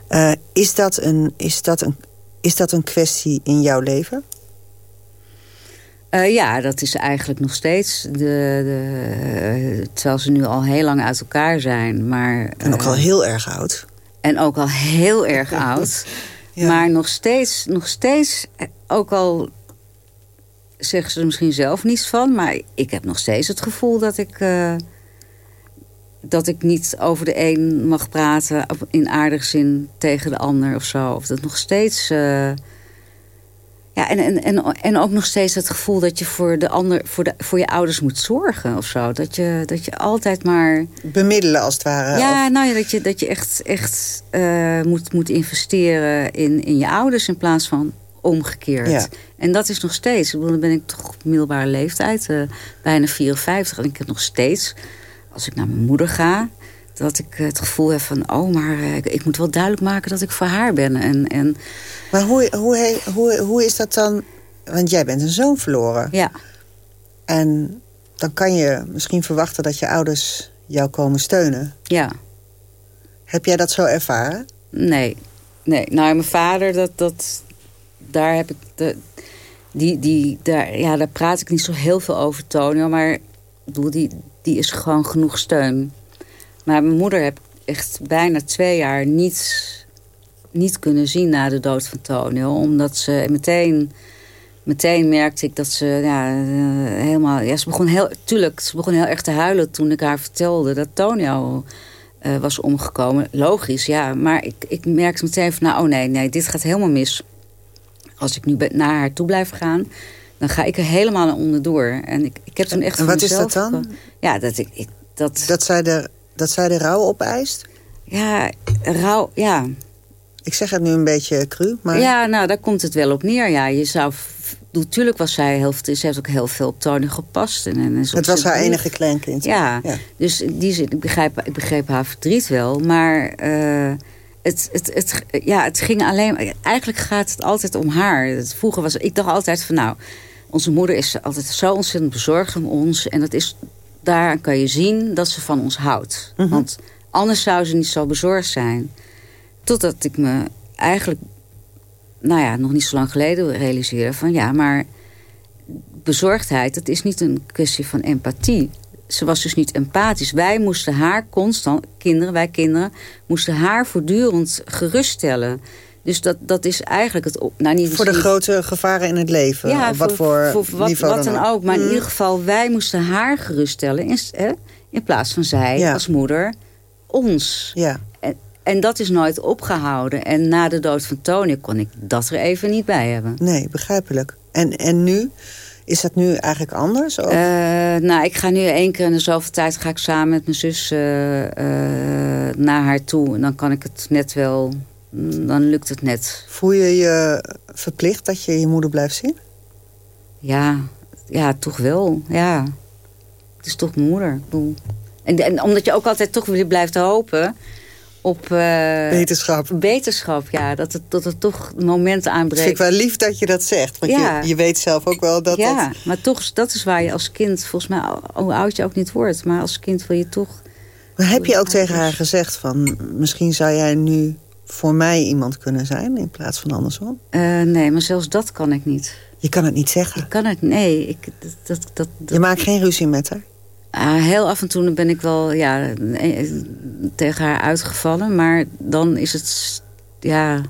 Uh, is, dat een, is, dat een, is dat een kwestie in jouw leven? Uh, ja, dat is eigenlijk nog steeds. De, de, terwijl ze nu al heel lang uit elkaar zijn. Maar, en ook al heel erg oud. En ook al heel erg oud. ja. Maar nog steeds, nog steeds, ook al zeggen ze er misschien zelf niets van... maar ik heb nog steeds het gevoel dat ik... Uh, dat ik niet over de een mag praten in aardige zin tegen de ander of zo. Of dat nog steeds... Ja, en, en, en, en ook nog steeds het gevoel dat je voor, de ander, voor, de, voor je ouders moet zorgen of zo. Dat je, dat je altijd maar... Bemiddelen als het ware. Ja, of... nou ja, dat je, dat je echt, echt uh, moet, moet investeren in, in je ouders in plaats van omgekeerd. Ja. En dat is nog steeds. Ik bedoel, dan ben ik toch op middelbare leeftijd, uh, bijna 54. En ik heb nog steeds, als ik naar mijn moeder ga dat ik het gevoel heb van... oh, maar ik, ik, moet wel duidelijk maken dat ik voor haar ben. En, en... Maar hoe, hoe, hoe, hoe is dat dan... Want jij bent een zoon verloren. Ja. En dan kan je misschien verwachten dat je ouders jou komen steunen. Ja. Heb jij dat zo ervaren? Nee. Nee. Nou, mijn vader, dat, dat, daar heb ik... De, die, die, daar, ja, daar praat ik niet zo heel veel over, Tonio. Maar bedoel, die, die is gewoon genoeg steun. Maar mijn moeder heb echt bijna twee jaar niet, niet kunnen zien na de dood van Tonio. Omdat ze meteen, meteen merkte ik dat ze ja, helemaal... Ja, ze begon heel, tuurlijk, ze begon heel erg te huilen toen ik haar vertelde dat Tonio eh, was omgekomen. Logisch, ja. Maar ik, ik merkte meteen van, nou, oh nee, nee, dit gaat helemaal mis. Als ik nu naar haar toe blijf gaan, dan ga ik er helemaal onderdoor. En ik, ik heb toen echt En wat is dat dan? Ja, dat ik... ik dat, dat, zij de, dat zij de rouw opeist? Ja, rouw, ja. Ik zeg het nu een beetje cru, maar... Ja, nou, daar komt het wel op neer. Ja, je zou... Natuurlijk was zij heel... Ze heeft ook heel veel op Tony gepast. En, en het was haar enige kleinkind. Ja, ja. dus in die zin, ik begrijp, ik begreep haar verdriet wel. Maar uh, het, het, het, ja, het ging alleen... Eigenlijk gaat het altijd om haar. Vroeger was... Ik dacht altijd van nou... Onze moeder is altijd zo ontzettend bezorgd om ons. En dat is, daar kan je zien dat ze van ons houdt. Mm -hmm. Want anders zou ze niet zo bezorgd zijn. Totdat ik me eigenlijk, nou ja, nog niet zo lang geleden realiseerde van ja, maar bezorgdheid, dat is niet een kwestie van empathie. Ze was dus niet empathisch. Wij moesten haar constant, kinderen, wij kinderen, moesten haar voortdurend geruststellen. Dus dat, dat is eigenlijk het... Op, nou, niet voor de grote gevaren in het leven? Ja, wat voor, voor, voor wat, wat dan ook. Maar in ieder geval, wij moesten haar geruststellen... in, hè, in plaats van zij ja. als moeder ons. Ja. En, en dat is nooit opgehouden. En na de dood van Tony kon ik dat er even niet bij hebben. Nee, begrijpelijk. En, en nu? Is dat nu eigenlijk anders? Uh, nou, ik ga nu één keer in de zoveel tijd... ga ik samen met mijn zus uh, uh, naar haar toe. En dan kan ik het net wel... Dan lukt het net. Voel je je verplicht dat je je moeder blijft zien? Ja, ja toch wel. Ja. Het is toch mijn moeder. Ik bedoel, en, en, omdat je ook altijd toch weer blijft hopen op... Uh, beterschap. Beterschap, ja. Dat het, dat het toch momenten aanbreekt. Vind ik wel lief dat je dat zegt. Want ja. je, je weet zelf ook wel dat ja, dat... maar toch, dat is waar je als kind... Volgens mij, hoe oud je ook niet wordt... maar als kind wil je toch... Maar heb je ook tegen haar gezegd van... misschien zou jij nu voor mij iemand kunnen zijn... in plaats van andersom? Uh, nee, maar zelfs dat kan ik niet. Je kan het niet zeggen? Ik kan het, nee. Ik, dat, dat, dat, je maakt geen ruzie met haar? Uh, heel af en toe ben ik wel ja, tegen haar uitgevallen. Maar dan is het... Ja,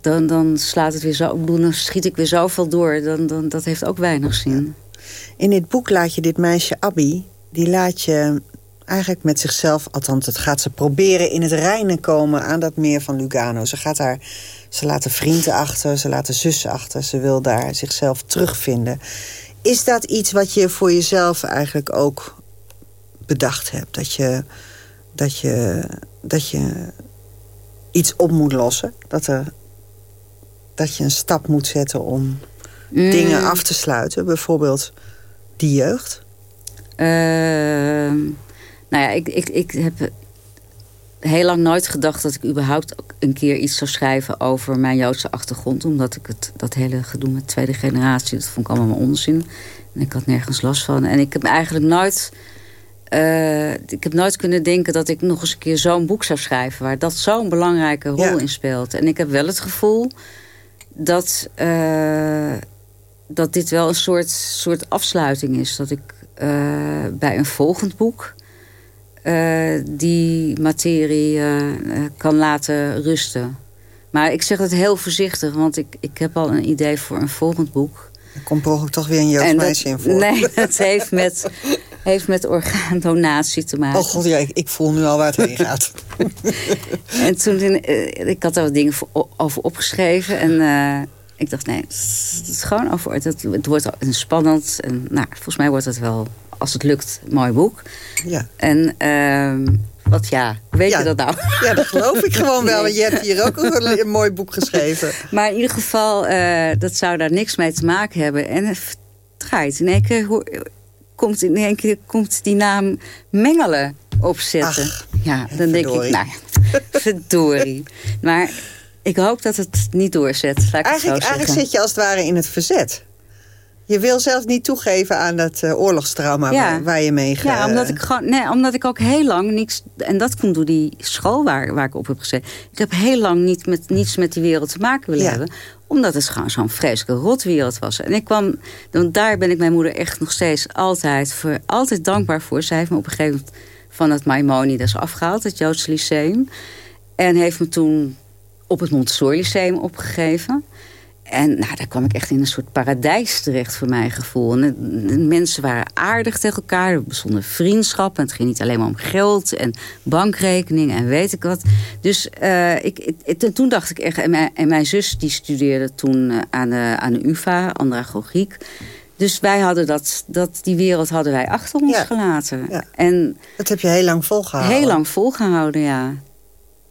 dan, dan slaat het weer zo... Ik bedoel, dan schiet ik weer zoveel door. Dan, dan, dat heeft ook weinig zin. In dit boek laat je dit meisje Abby... die laat je eigenlijk met zichzelf... althans, het gaat ze proberen in het reinen komen... aan dat meer van Lugano. Ze, gaat daar, ze laat de vrienden achter, ze laat de zussen achter. Ze wil daar zichzelf terugvinden... Is dat iets wat je voor jezelf eigenlijk ook bedacht hebt? Dat je, dat je, dat je iets op moet lossen? Dat, er, dat je een stap moet zetten om mm. dingen af te sluiten? Bijvoorbeeld die jeugd? Uh, nou ja, ik, ik, ik heb heel lang nooit gedacht dat ik überhaupt een keer iets zou schrijven over mijn Joodse achtergrond. Omdat ik het, dat hele gedoe met tweede generatie, dat vond ik allemaal maar onzin. En ik had nergens last van. En ik heb eigenlijk nooit, uh, ik heb nooit kunnen denken dat ik nog eens een keer zo'n boek zou schrijven. Waar dat zo'n belangrijke rol ja. in speelt. En ik heb wel het gevoel dat, uh, dat dit wel een soort, soort afsluiting is. Dat ik uh, bij een volgend boek uh, die materie uh, kan laten rusten. Maar ik zeg het heel voorzichtig, want ik, ik heb al een idee voor een volgend boek. Er komt toch, toch weer een Joods meisje in voor. Nee, dat heeft met, heeft met orgaandonatie te maken. Oh god, ja, ik, ik voel nu al waar het heen gaat. en toen, uh, ik had er wat dingen voor, over opgeschreven en... Uh, ik dacht, nee, het is gewoon over. Het, het wordt spannend. En, nou, volgens mij wordt het wel als het lukt, mooi boek. Ja. En uh, wat ja, weet ja. je dat nou? Ja, dat geloof ik gewoon wel. Want je hebt hier ook een, een mooi boek geschreven. Maar in ieder geval, uh, dat zou daar niks mee te maken hebben. En het draait. In één keer komt, in één keer komt die naam Mengelen opzetten. Ach, ja, dan denk ik, nou verdorie. Maar ik hoop dat het niet doorzet. Laat ik eigenlijk, het zo eigenlijk zit je als het ware in het verzet. Je wil zelf niet toegeven aan dat uh, oorlogstrauma ja. waar, waar, je mee gaat. Ja, omdat ik, gewoon, nee, omdat ik ook heel lang niks... En dat komt door die school waar, waar ik op heb gezeten. Ik heb heel lang niet met, niets met die wereld te maken willen ja. hebben. Omdat het gewoon zo'n vreselijke rotwereld was. En ik kwam... Want daar ben ik mijn moeder echt nog steeds altijd, voor, altijd dankbaar voor. Zij heeft me op een gegeven moment van het Maimonides afgehaald. Het Joodse Lyceum. En heeft me toen op het Montessori Lyceum opgegeven... En nou, daar kwam ik echt in een soort paradijs terecht voor mijn gevoel. En, de mensen waren aardig tegen elkaar. Er bestonden vriendschap. En het ging niet alleen maar om geld en bankrekening en weet ik wat. Dus uh, ik, toen dacht ik echt... En mijn, en mijn zus die studeerde toen uh, aan, de, aan de UvA, andragogiek. Dus wij hadden dat, dat, die wereld hadden wij achter ons Ja. gelaten. Ja. En Dat heb je heel lang volgehouden. heel lang volgehouden, ja.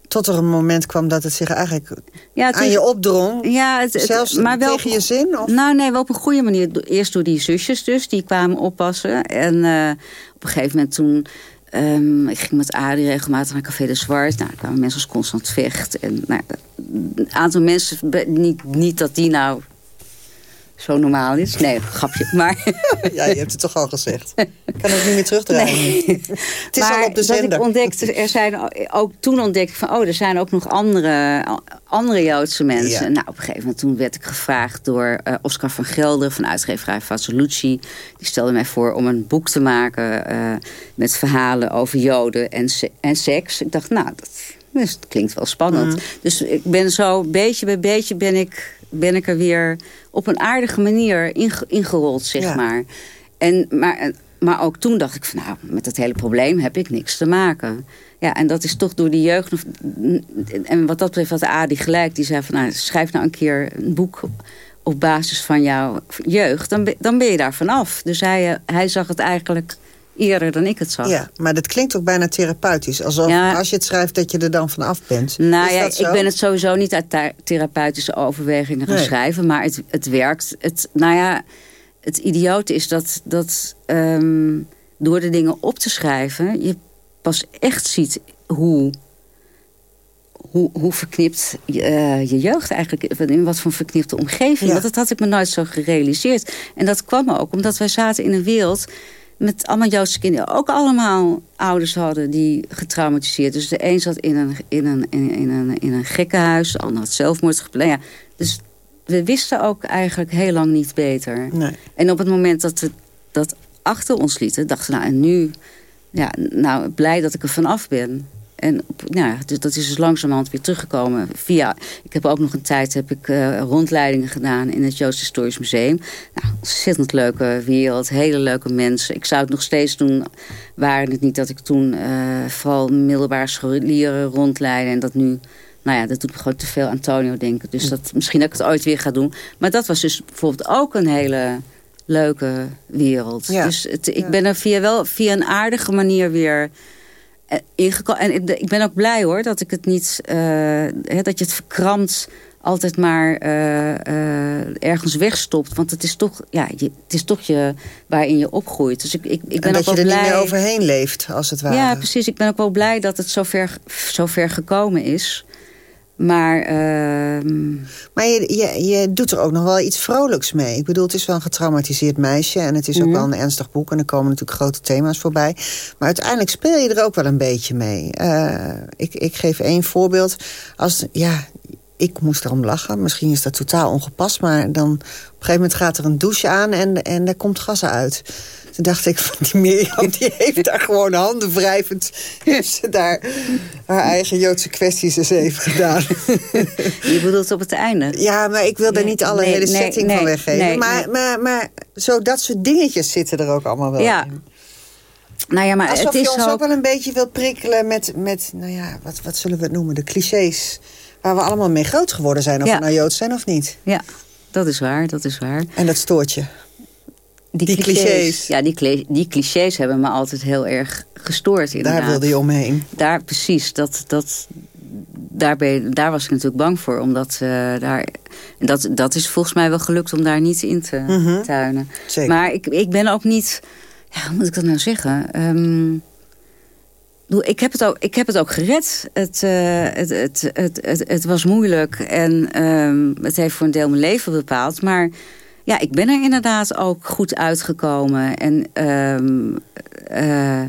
Tot er een moment kwam dat het zich eigenlijk ja aan je opdrong. Ja, het, het- Zelfs maar wel tegen je zin? Of? Nou, nee, wel op een goede manier. Eerst door die zusjes dus, die kwamen oppassen. En eh, op een gegeven moment toen... ehm, ik ging met Adi regelmatig naar Café de Zwart. Nou, er kwamen mensen als Constant Vecht. En nou, een aantal mensen, niet, niet dat die nou zo normaal is. Nee, grapje. Maar, Ja, je hebt het toch al gezegd. Ik kan het niet meer terugdraaien. Nee. Het is maar al op de dat zender. ik ontdekte, er zijn ook toen ontdekte ik van, oh, er zijn ook nog andere, andere Joodse mensen. Ja. Nou, op een gegeven moment toen werd ik gevraagd door eh, Oscar van Gelder van uitgeverij Fazolucci. Die stelde mij voor om een boek te maken eh, met verhalen over Joden en, se- en seks. Ik dacht, nou, dat, dus, klinkt wel spannend. Mhm. Dus ik ben zo, beetje bij beetje ben ik, ben ik er weer op een aardige manier inge- ingerold, zeg Ja. maar. En, maar, maar ook toen dacht ik van nou, met dat hele probleem heb ik niks te maken. Ja, en dat is toch door die jeugd. En wat dat betreft had Adi gelijk. Die zei van nou, schrijf nou een keer een boek op, op basis van jouw jeugd. Dan, ben- dan ben je daar vanaf. Dus hij, eh, hij zag het eigenlijk eerder dan ik het zag. Ja, maar dat klinkt ook bijna therapeutisch. Alsof Ja. als je het schrijft dat je er dan vanaf bent. Nou ja, ik ben het sowieso niet uit ther- therapeutische overwegingen gaan Nee. schrijven. Maar het, het werkt. Het, nou ja, het idioot is dat, dat ehm, door de dingen op te schrijven... je pas echt ziet hoe, hoe, hoe verknipt je, eh, je jeugd eigenlijk... in wat voor verknipte omgeving. Ja. Want dat had ik me nooit zo gerealiseerd. En dat kwam ook omdat wij zaten in een wereld met allemaal Joodse kinderen. Ook allemaal ouders hadden die getraumatiseerd. Dus de een zat in een, in een, in, in een, in een gekkenhuis. De ander had zelfmoord gepleegd. Ja, dus we wisten ook eigenlijk heel lang niet beter. Nee. En op het moment dat we dat achter ons lieten... dachten we, nou, en nu... Ja, nou, blij dat ik er vanaf ben. En nou, ja, dus dat is dus langzamerhand weer teruggekomen via... Ik heb ook nog een tijd heb ik, eh, rondleidingen gedaan in het Joods Historisch Museum. Nou, ontzettend leuke wereld, hele leuke mensen. Ik zou het nog steeds doen, waren het niet dat ik toen eh, vooral middelbare scholieren rondleidde. En dat nu, nou ja, dat doet me gewoon te veel Antonio denken. Dus dat, misschien dat ik het ooit weer ga doen. Maar dat was dus bijvoorbeeld ook een hele leuke wereld. Ja. Dus het, ik Ja. ben er via, wel via een aardige manier weer. En ik, ben ook blij hoor dat ik het niet, eh, hè, dat je het verkrampt altijd maar eh, eh, ergens wegstopt. Want het is toch, ja, je, het is toch je, waarin je opgroeit. Dus ik, ik, ik ben en ook dat je wel er blij. niet meer overheen leeft, als het ware. Ja, precies. Ik ben ook wel blij dat het zover, zover gekomen is. Maar ehm, Maar je, je, je doet er ook nog wel iets vrolijks mee. Ik bedoel, het is wel een getraumatiseerd meisje... en het is ook Mhm. wel een ernstig boek... en er komen natuurlijk grote thema's voorbij. Maar uiteindelijk speel je er ook wel een beetje mee. Eh, ik, ik geef één voorbeeld. Als, ja, ik moest erom lachen. Misschien is dat totaal ongepast... maar dan op een gegeven moment gaat er een douche aan... en, en daar komt gas uit. Toen dacht ik, van die Mirjam die heeft daar gewoon handen wrijvend... heeft ze daar haar eigen Joodse kwesties eens even gedaan. je bedoelt op het einde. Ja, maar ik wil daar niet alle nee, hele nee, setting nee, van weggeven. maar. Maar, maar zo dat soort dingetjes zitten er ook allemaal wel Ja. in. Nou ja, maar Alsof het je is ons ook... ook wel een beetje wil prikkelen met, met nou ja, wat, wat zullen we het noemen? De clichés waar we allemaal mee groot geworden zijn. Of Ja. we nou Joods zijn of niet. Ja, dat is waar, dat is waar. En dat stoort je. Die, Die clichés. Ja, die, die clichés hebben me altijd heel erg gestoord inderdaad. Daar wilde je omheen. Daar, precies. Dat, dat, daar, ben daar was ik natuurlijk bang voor. Omdat eh, daar... Dat, dat is volgens mij wel gelukt om daar niet in te Mhm. tuinen. Zeker. Maar ik, ik ben ook niet... Ja, hoe moet ik dat nou zeggen? Ehm, ik heb het ook, ik heb het ook gered. Het, eh, het, het, het, het, het was moeilijk en ehm, het heeft voor een deel mijn leven bepaald. Maar ja, ik ben er inderdaad ook goed uitgekomen. En ehm, eh,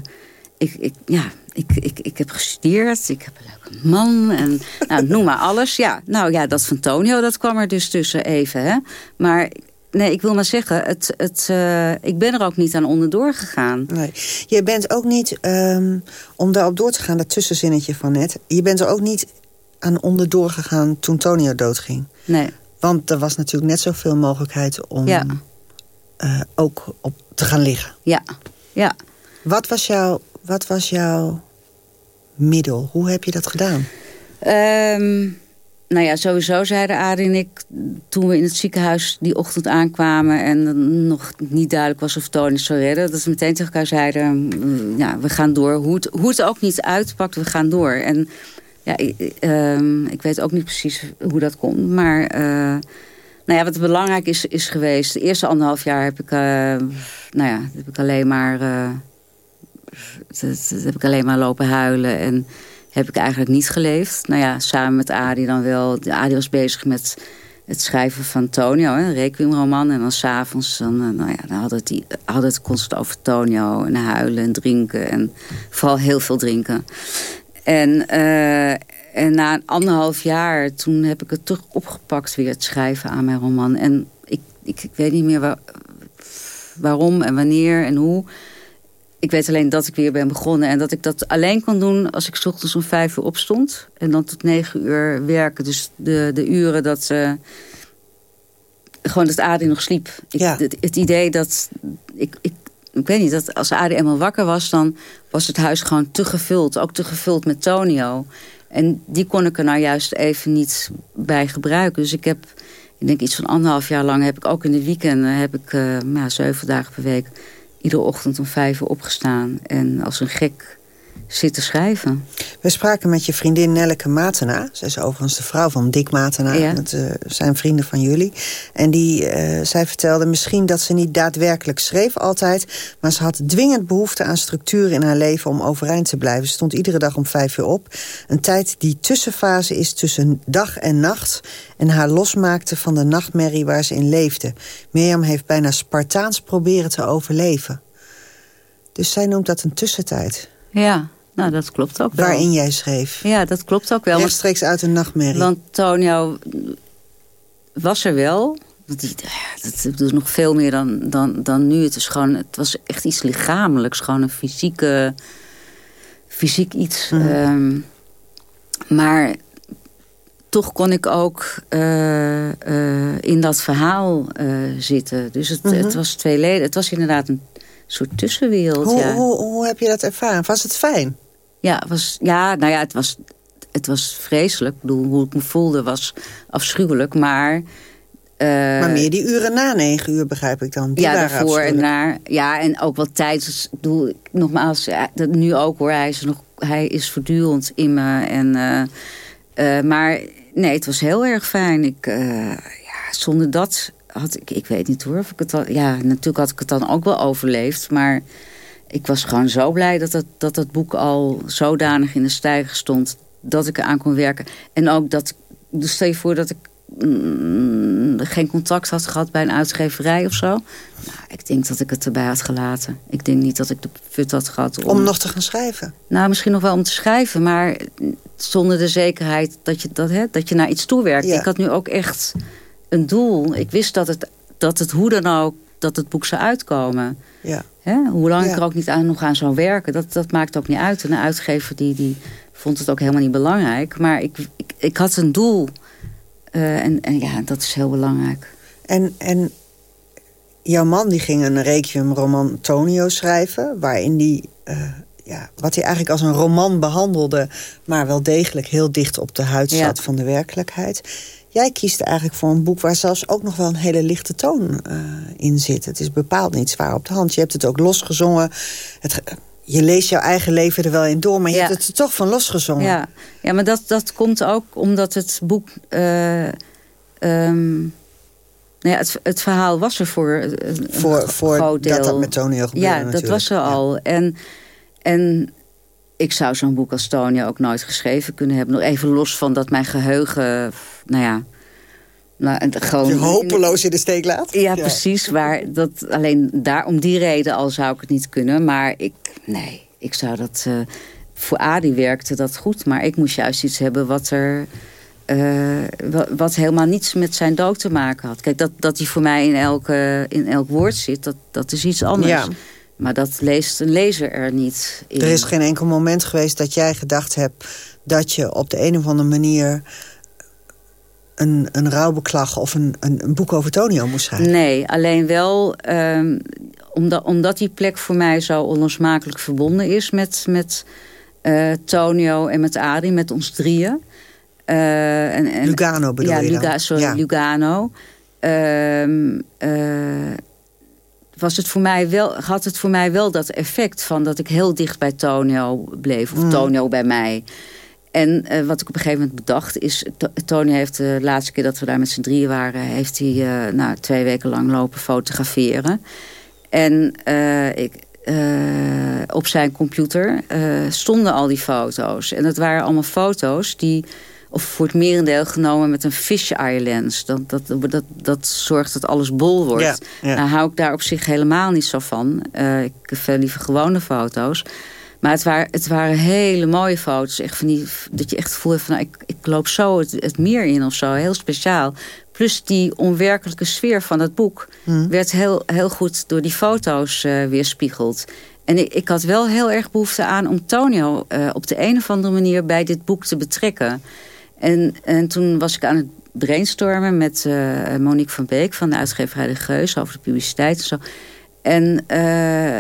ik, ik, ja, ik, ik, ik heb gestudeerd, ik heb een leuke man en nou, noem maar alles. Ja, nou ja, dat van Tonio, dat kwam er dus tussen even. Hè? Maar nee, ik wil maar zeggen, het, het, eh, ik ben er ook niet aan onderdoor gegaan. Nee. Je bent ook niet, ehm, om daarop door te gaan, dat tussenzinnetje van net. Je bent er ook niet aan onderdoor gegaan toen Tonio doodging. Nee. Want er was natuurlijk net zoveel mogelijkheid om Ja. eh, ook op te gaan liggen. Ja, ja. Wat was, jouw, wat was jouw middel? Hoe heb je dat gedaan? Ehm, nou ja, sowieso zeiden Arie en ik... toen we in het ziekenhuis die ochtend aankwamen... en nog niet duidelijk was of Tony zou redden... dat we meteen tegen elkaar zeiden... mm, ja, we gaan door. Hoe het, hoe het ook niet uitpakt, we gaan door. En ja, ik, ehm, ik weet ook niet precies hoe dat komt. Maar eh, nou ja, wat belangrijk is, is geweest... de eerste anderhalf jaar heb ik, eh, nou ja, heb ik alleen maar... eh, heb ik alleen maar lopen huilen en heb ik eigenlijk niet geleefd. Nou ja, samen met Adi dan wel. Adi was bezig met het schrijven van Tonio, een requiemroman. En dan s'avonds, dan, nou ja, dan hadden die- hadden het constant over Tonio en huilen en drinken. En vooral heel veel drinken. En, eh, en na een anderhalf jaar, toen heb ik het terug opgepakt weer, het schrijven aan mijn roman. En ik, ik, ik weet niet meer waar, waarom en wanneer en hoe. Ik weet alleen dat ik weer ben begonnen. En dat ik dat alleen kon doen als ik 's ochtends om vijf uur opstond. En dan tot negen uur werken. Dus de, de uren dat... eh, gewoon dat Adi nog sliep. Ik, Ja. het, het idee dat... Ik, ik, ik weet niet, dat als Adi eenmaal wakker was... dan was het huis gewoon te gevuld. Ook te gevuld met Tonio. En die kon ik er nou juist even niet bij gebruiken. Dus ik heb... Ik denk iets van anderhalf jaar lang heb ik ook in de weekenden... heb ik nou, zeven dagen per week iedere ochtend om vijf uur opgestaan. En als een gek zitten schrijven. We spraken met je vriendin Nelleke Matena. Zij is overigens de vrouw van Dick Matena. Ja. Dat eh, zijn vrienden van jullie. En die, eh, zij vertelde misschien dat ze niet daadwerkelijk schreef altijd... maar ze had dwingend behoefte aan structuur in haar leven om overeind te blijven. Ze stond iedere dag om vijf uur op. Een tijd die tussenfase is tussen dag en nacht... en haar losmaakte van de nachtmerrie waar ze in leefde. Mirjam heeft bijna Spartaans proberen te overleven. Dus zij noemt dat een tussentijd. Ja, nou dat klopt ook wel. Waarin jij schreef. Ja, dat klopt ook wel. Rechtstreeks uit een nachtmerrie. want Tonio was er wel. Dat is nog veel meer dan, dan, dan nu. Het, is gewoon, het was echt iets lichamelijks. Gewoon een fysieke, fysiek iets. Mhm. Ehm, maar toch kon ik ook eh, eh, in dat verhaal eh, zitten. Dus het, Mhm. het was tweeledig. Het was inderdaad een soort tussenwereld. hoe, ja. hoe, hoe heb je dat ervaren? Was het fijn? Ja, was, ja, nou ja, het was, het was vreselijk. Ik bedoel, hoe ik me voelde was afschuwelijk. Maar, eh, maar meer die uren na negen uur, begrijp ik dan. Die ja, daarvoor en naar. Ja, en ook wel tijdens. Ik bedoel, ik- nogmaals, ja, dat nu ook hoor. Hij is, nog, hij is voortdurend in me. En, eh, eh, maar nee, het was heel erg fijn. Ik, eh, ja, zonder dat had ik, ik weet niet hoor. Of ik het al, ja, natuurlijk had ik het dan ook wel overleefd. Maar ik was gewoon zo blij dat dat, dat, dat boek al zodanig in de stijger stond. Dat ik eraan kon werken. En ook dat. Dus stel je voor dat ik mm, geen contact had gehad bij een uitgeverij of zo. Nou, ik denk dat ik het erbij had gelaten. Ik denk niet dat ik de fut had gehad om... Om nog te gaan schrijven. Nou, misschien nog wel om te schrijven, maar zonder de zekerheid dat je, dat, hè, dat je naar iets toewerkt. Ja. Ik had nu ook echt een doel. Ik wist dat het, dat het hoe dan ook, dat het boek zou uitkomen. Ja. Hè? Hoe lang Ja. ik er ook niet aan, nog aan zou werken, dat, dat maakt ook niet uit. En de uitgever die, die vond het ook helemaal niet belangrijk. Maar ik, ik, ik had een doel. Eh, en, en ja, dat is heel belangrijk. En, en jouw man die ging een requiem-roman Tonio schrijven... waarin die, eh, ja, wat hij eigenlijk als een roman behandelde... maar wel degelijk heel dicht op de huid Ja. zat van de werkelijkheid. Jij kiest eigenlijk voor een boek waar zelfs ook nog wel een hele lichte toon eh, in zit. Het is bepaald niet zwaar op de hand. Je hebt het ook losgezongen. Het, je leest jouw eigen leven er wel in door... maar je Ja. hebt het er toch van losgezongen. Ja, ja maar dat, dat komt ook omdat het boek... ehm, nou ja, het, het verhaal was er voor een, Voor, gro- voor groot deel. dat dat met Tonio gebeurde Ja, dat natuurlijk. was er Ja. al. En, en ik zou zo'n boek als Tonio ook nooit geschreven kunnen hebben. Nog even los van dat mijn geheugen... Nou ja... Nou, en gewoon, Je hopeloos in de steek laat. Ja, precies. Waar dat, alleen daar, om die reden al zou ik het niet kunnen. Maar ik, nee, ik zou dat... eh, voor Adi werkte dat goed. Maar ik moest juist iets hebben wat er... eh, wa- wat helemaal niets met zijn dood te maken had. Kijk, dat, dat hij voor mij in, elke, in elk woord zit, dat, dat is iets anders. Ja. Maar dat leest een lezer er niet in. Er is geen enkel moment geweest dat jij gedacht hebt... dat je op de een of andere manier een, een rouwbeklag of een, een, een boek over Tonio moest schrijven. Nee, alleen wel um, omdat, omdat die plek voor mij zo onlosmakelijk verbonden is met, met uh, Tonio en met Adrie, met ons drieën. Uh, en, en, Lugano bedoel ja, je Luga, sorry, ja. Lugano. Uh, was het voor mij wel, had het voor mij wel dat effect van dat ik heel dicht bij Tonio bleef. Of mm. Tonio bij mij. En uh, wat ik op een gegeven moment bedacht is... Tony heeft de laatste keer dat we daar met z'n drieën waren... heeft hij uh, nou, twee weken lang lopen fotograferen. En uh, ik, op zijn computer stonden al die foto's. En dat waren allemaal foto's die... of voor het merendeel genomen met een fisheye lens. Dat, dat, dat, dat zorgt dat alles bol wordt. Ja, ja. Nou hou ik daar op zich helemaal niet zo van. ik heb veel liever gewone foto's... Maar het waren, het waren hele mooie foto's. Echt van die, dat je echt voelde van, nou, ik, ik loop zo het, het meer in of zo. Heel speciaal. Plus die onwerkelijke sfeer van het boek... Hmm. werd heel, heel goed door die foto's uh, weerspiegeld. En ik, ik had wel heel erg behoefte aan om Tonio uh, op de een of andere manier... bij dit boek te betrekken. En, en toen was ik aan het brainstormen met uh, Monique van Beek... van de uitgeverij De Geus over de publiciteit en zo... En uh,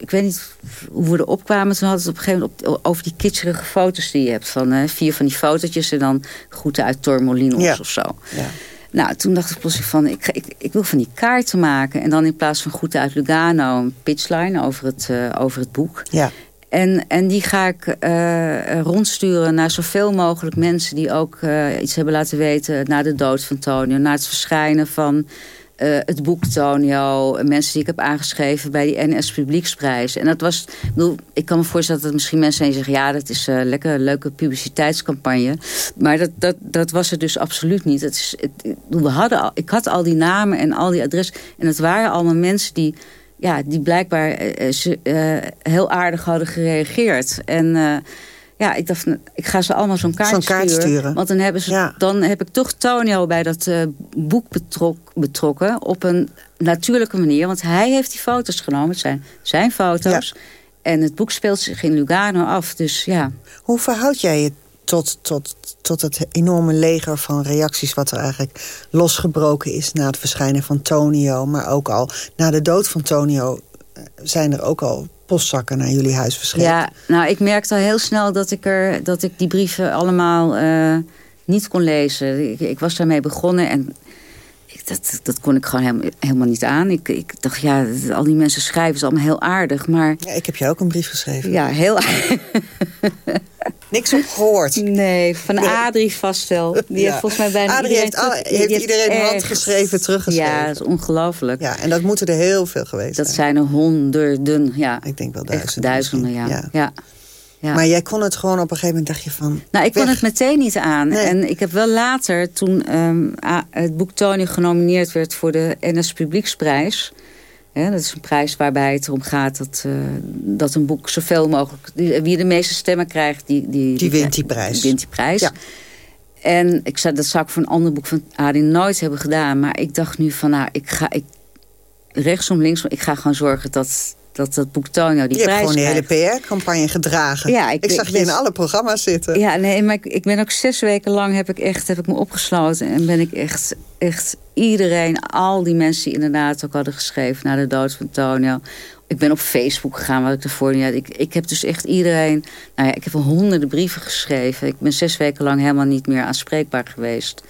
ik weet niet hoe we erop kwamen. Toen hadden we het op een gegeven moment over die kitscherige foto's die je hebt. Van uh, vier van die fotootjes en dan groeten uit Tormolinos ja. of zo. Ja. Nou, toen dacht ik plotseling van, ik, ik, ik, wil van die kaarten maken. En dan in plaats van groeten uit Lugano, een pitchline over het, uh, over het boek. Ja. En, en die ga ik uh, rondsturen naar zoveel mogelijk mensen... die ook uh, iets hebben laten weten na de dood van Tonio. Na het verschijnen van uh, het boek Tonio, mensen die ik heb aangeschreven bij die NS Publieksprijs. En dat was, ik, bedoel, ik kan me voorstellen dat misschien mensen zijn zeggen, ja, dat is uh, lekker leuke publiciteitscampagne. Maar dat, dat, dat was het dus absoluut niet. Het is, we hadden ik had al die namen en al die adressen. En het waren allemaal mensen die, ja, die blijkbaar uh, heel aardig hadden gereageerd. En ja, ik dacht, ik ga ze allemaal zo'n kaart, zo kaart, sturen, Want dan, hebben ze, dan heb ik toch Tonio bij dat boek betrok, betrokken. Op een natuurlijke manier. Want hij heeft die foto's genomen. Het zijn zijn foto's. Ja. En het boek speelt zich in Lugano af. Dus ja. Hoe verhoud jij je tot, tot, tot het enorme leger van reacties... wat er eigenlijk losgebroken is na het verschijnen van Tonio... maar ook al na de dood van Tonio eh, zijn er ook al postzakken naar jullie huis verschenen. Ja, nou, ik merkte al heel snel dat ik, er, dat ik die brieven allemaal uh, niet kon lezen. Ik, ik, was daarmee begonnen en ik, dat, dat kon ik gewoon helemaal, helemaal niet aan. Ik, ik dacht, ja, al die mensen schrijven is allemaal heel aardig, maar... Ja, ik heb je ook een brief geschreven. Ja, heel aardig. Niks op gehoord. Nee, van nee. Adrie vast wel. Die heeft volgens mij bijna Adrie heeft, al, heeft, iedereen echt... handgeschreven teruggeschreven. Ja, dat is ongelooflijk. Ja, en dat moeten er heel veel geweest dat zijn. Dat zijn er honderden, ja. Ik denk wel duizenden. duizenden, ja. ja. ja. Ja. Maar jij kon het gewoon op een gegeven moment dacht je van... Nou, ik kon het meteen niet aan. Nee. En ik heb wel later, toen um, het boek Tony genomineerd werd... voor de NS Publieksprijs... Ja, dat is een prijs waarbij het erom gaat dat, uh, dat een boek zoveel mogelijk... wie de meeste stemmen krijgt, die, die, die wint die prijs. Die wint die prijs. Ja. En ik zou, dat zou ik voor een ander boek van Adi nooit hebben gedaan. Maar ik dacht nu van, nou, ik ga ik, rechtsom, linksom... ik ga gewoon zorgen dat dat dat boek Tonio die je prijs hebt gewoon een hele PR-campagne gedragen. Ja, ik, ik zag je in alle programma's zitten. Ja, nee, maar ik, ik, ben ook zes weken lang heb ik echt heb ik me opgesloten. En ben ik echt, echt iedereen, al die mensen die inderdaad ook hadden geschreven... na de dood van Tonio. Ik ben op Facebook gegaan, wat ik ervoor niet had. Ik, ik heb dus echt iedereen... Nou ja, ik heb honderden brieven geschreven. Ik ben zes weken lang helemaal niet meer aanspreekbaar geweest.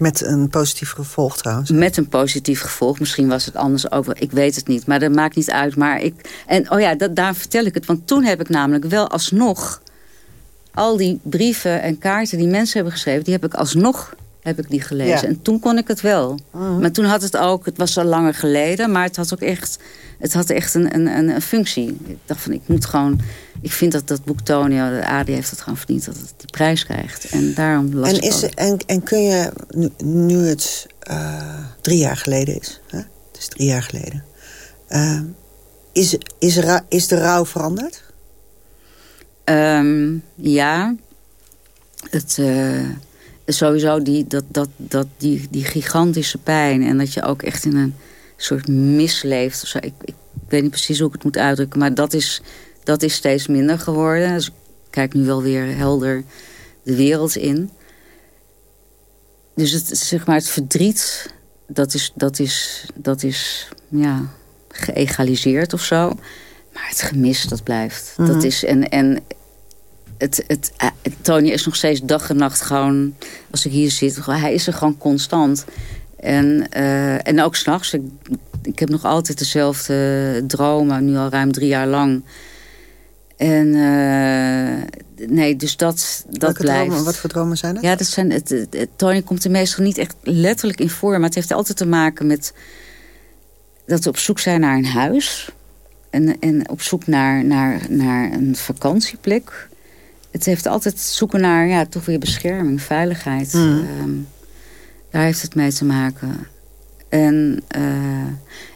Met een positief gevolg trouwens. Met een positief gevolg. Misschien was het anders ook. Ik weet het niet. Maar dat maakt niet uit. Maar ik, en oh ja, dat, daar vertel ik het. Want toen heb ik namelijk wel alsnog... al die brieven en kaarten die mensen hebben geschreven... die heb ik alsnog heb ik die gelezen. Ja. En toen kon ik het wel. Uh Maar toen had het ook... Het was al langer geleden. Maar het had ook echt... Het had echt een, een, een functie. Ik dacht van, ik moet gewoon ik vind dat dat boek Tonio, de Adi heeft het gewoon verdiend dat het die prijs krijgt. En daarom las en, is, en, en kun je, nu, nu het uh, drie jaar geleden is, hè? het is drie jaar geleden, uh, is, is, is de rouw veranderd? Um, ja, het, sowieso die, dat, dat, dat, die, die gigantische pijn en dat je ook echt in een soort misleeft. Of zo. Ik, ik weet niet precies hoe ik het moet uitdrukken, maar dat is dat is steeds minder geworden. Dus ik kijk nu wel weer helder de wereld in. dus het, zeg maar, het verdriet, dat is, dat is, dat is ja, geëgaliseerd of zo. Maar het gemis, dat blijft. Dat Mhm. is, en, en het, het, eh, Tony is nog steeds dag en nacht gewoon... Als ik hier zit, hij is er gewoon constant. En, eh, en ook s'nachts. Ik, ik heb nog altijd dezelfde dromen, nu al ruim drie jaar lang. En eh, nee, dus dat, dat Welke blijft. dromen, wat voor dromen zijn dat? Ja, dat zijn, het, het- het- Tony komt er meestal niet echt letterlijk in voor. Maar het heeft altijd te maken met dat we op zoek zijn naar een huis. En, en op zoek naar, naar, naar een vakantieplek. Het heeft altijd zoeken naar ja, toch weer bescherming, veiligheid. Mhm. Ehm, daar heeft het mee te maken. En, eh,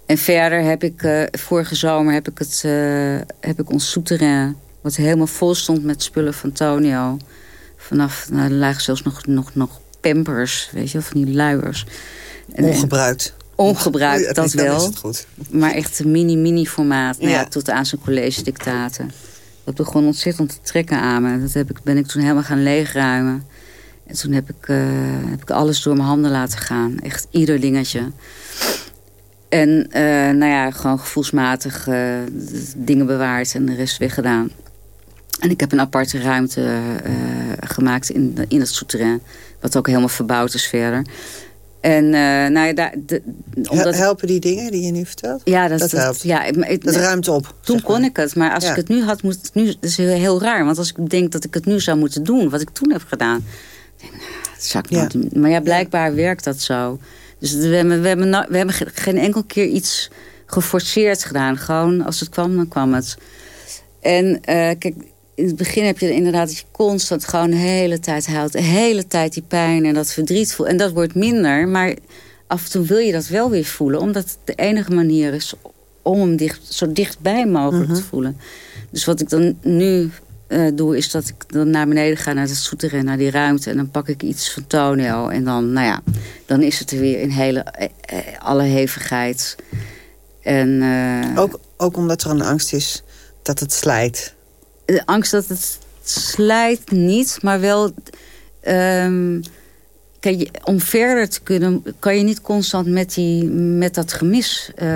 en verder heb ik, eh, vorige zomer heb ik, het, eh, heb ik ons souterrain... wat helemaal vol stond met spullen van Tonio. Vanaf, nou, er lagen zelfs nog, nog, nog pampers, weet je van die luiers. En- Ongebruikt. Ongebruikt, dat wel. goed. Maar echt een mini-mini formaat. Nou ja. Ja. tot aan zijn college dictaten. Dat begon ontzettend te trekken aan me. Dat heb ik, ben ik toen helemaal gaan leegruimen. En toen heb ik, eh, heb ik alles door mijn handen laten gaan. Echt ieder dingetje. En eh, nou ja, gewoon gevoelsmatig eh, dingen bewaard en de rest weggedaan. En ik heb een aparte ruimte gemaakt in, in het souterrain. Wat ook helemaal verbouwd is verder. En eh, nou ja, daar, de, omdat, Helpen die dingen die je nu vertelt? ja, dat, dat dat- helpt. Ja, ik- ik- Dat ruimt op. toen maar. kon ik het, maar als Ja. ik het nu had, moet het nu. Dat is heel, raar, want als ik denk dat ik het nu zou moeten doen, wat ik toen heb gedaan, denk ik, nou, dat zou ik Ja. doen. Maar ja, blijkbaar werkt dat zo. Dus we hebben, we hebben, we hebben ge- geen enkel keer iets geforceerd gedaan. Gewoon als het kwam, dan kwam het. En eh, kijk, in het begin heb je inderdaad dat je constant gewoon de hele tijd huilt. De hele tijd die pijn en dat verdriet voelt. En dat wordt minder, maar af en toe wil je dat wel weer voelen. Omdat het de enige manier is om hem dicht, zo dichtbij mogelijk Mhm. te voelen. Dus wat ik dan nu eh, doe, is dat ik dan naar beneden ga naar het souterrain, naar die ruimte. En dan pak ik iets van toneel. En dan, nou ja, dan is het er weer in hele, eh, eh, alle hevigheid. En, Ook, ook omdat er een angst is dat het slijt. De angst dat het slijt niet, maar wel... ehm, kijk, je- om verder te kunnen, kan je niet constant met, die, met dat gemis eh,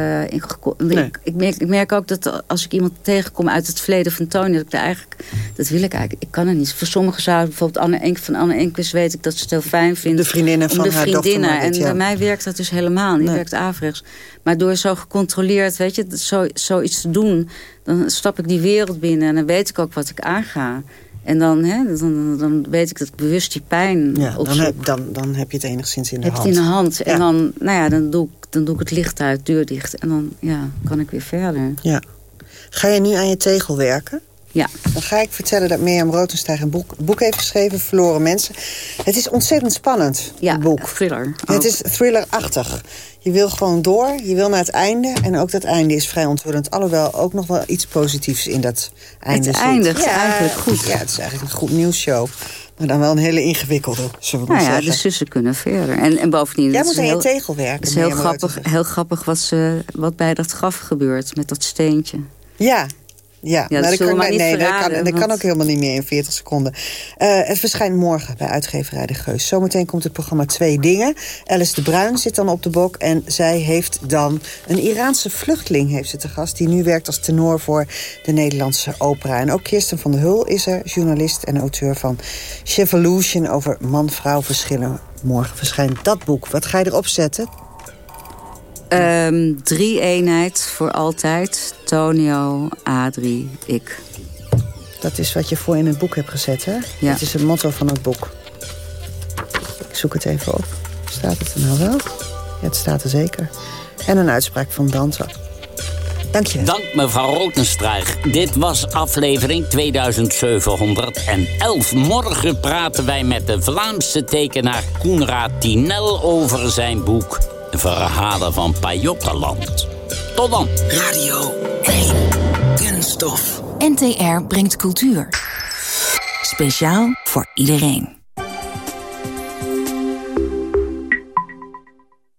Nee. ik, ik, merk, ik merk ook dat als ik iemand tegenkom uit het verleden van Tony, dat ik daar eigenlijk, dat wil ik eigenlijk, ik kan het niet. Voor sommigen zou bijvoorbeeld Anne Enk van Anne Enquist weet ik dat ze het heel fijn vindt. De vriendinnen van de haar dochter vriendinnen. En bij mij werkt dat dus helemaal niet. Nee. werkt averechts. Maar door zo gecontroleerd, weet je, zo, zoiets te doen... dan stap ik die wereld binnen en dan weet ik ook wat ik aanga. En dan, hè, dan, dan weet ik dat ik bewust die pijn Ja, dan, heb, dan, dan heb je het enigszins in de heb het hand. in de hand. En Ja. dan, nou ja, dan, doe ik, dan doe ik het licht uit, deur dicht. En dan ja, kan ik weer verder. Ja. Ga je nu aan je tegel werken? Ja. Dan ga ik vertellen dat Mirjam Rotenstein een boek, boek heeft geschreven, Verloren Mensen. Het is ontzettend spannend, Ja, het boek. thriller. Het is thrillerachtig. Je wil gewoon door, je wil naar het einde. En ook dat einde is vrij onthullend. Alhoewel ook nog wel iets positiefs in dat einde zit. eindigt eigenlijk goed. Ja, het is eigenlijk een goed nieuwsshow. Maar dan wel een hele ingewikkelde, zullen we Nou maar ja, de zeggen. zussen kunnen verder. En, en bovendien... Jij het moet aan je heel- tegel werken. Het is heel grappig, heel grappig wat, ze, wat bij dat graf gebeurt met dat steentje. Ja, ja, dat maar maar dat kan, verraden, dat kan ook helemaal niet meer in 40 seconden. Eh, het verschijnt morgen bij uitgeverij De Geus. Zometeen komt het programma Twee Dingen. Alice de Bruin zit dan op de bok en zij heeft dan een Iraanse vluchteling heeft ze te gast... die nu werkt als tenor voor de Nederlandse opera. En ook Kirsten van der Hul is er, journalist en auteur van Chevolution... over man-vrouw verschillen. Morgen verschijnt dat boek. Wat ga je erop zetten? Ehm, drie eenheid voor altijd. Tonio, Adrie, ik. Dat is wat je voor in het boek hebt gezet, hè? Ja. Dat is het motto van het boek. Ik zoek het even op. Staat het er nou wel? Ja, het staat er zeker. En een uitspraak van Dante. Dank je. Dank mevrouw Rotenstrijg. Dit was aflevering 2711. Morgen praten wij met de Vlaamse tekenaar Koenraad Tinel over zijn boek Verhalen van Pajottenland. Tot dan. Radio 1. Kunststof. NTR brengt cultuur. Speciaal voor iedereen.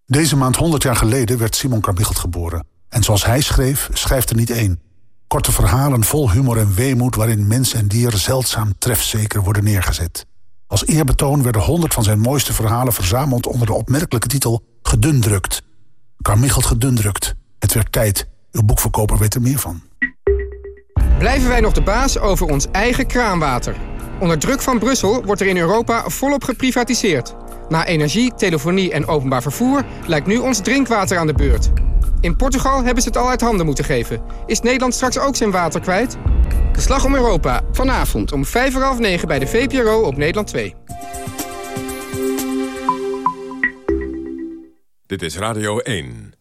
Deze maand 100 jaar geleden werd Simon Carmichelt geboren. En zoals hij schreef, schrijft er niet één. Korte verhalen vol humor en weemoed... waarin mens en dier zeldzaam trefzeker worden neergezet. Als eerbetoon werden honderd van zijn mooiste verhalen verzameld... onder de opmerkelijke titel Gedundrukt. Carmichelt Gedundrukt. Het werd tijd. Uw boekverkoper weet er meer van. Blijven wij nog de baas over ons eigen kraanwater? Onder druk van Brussel wordt er in Europa volop geprivatiseerd. Na energie, telefonie en openbaar vervoer lijkt nu ons drinkwater aan de beurt. In Portugal hebben ze het al uit handen moeten geven. Is Nederland straks ook zijn water kwijt? De Slag om Europa, vanavond om vijf voor half negen bij de VPRO op Nederland 2. Dit is Radio 1.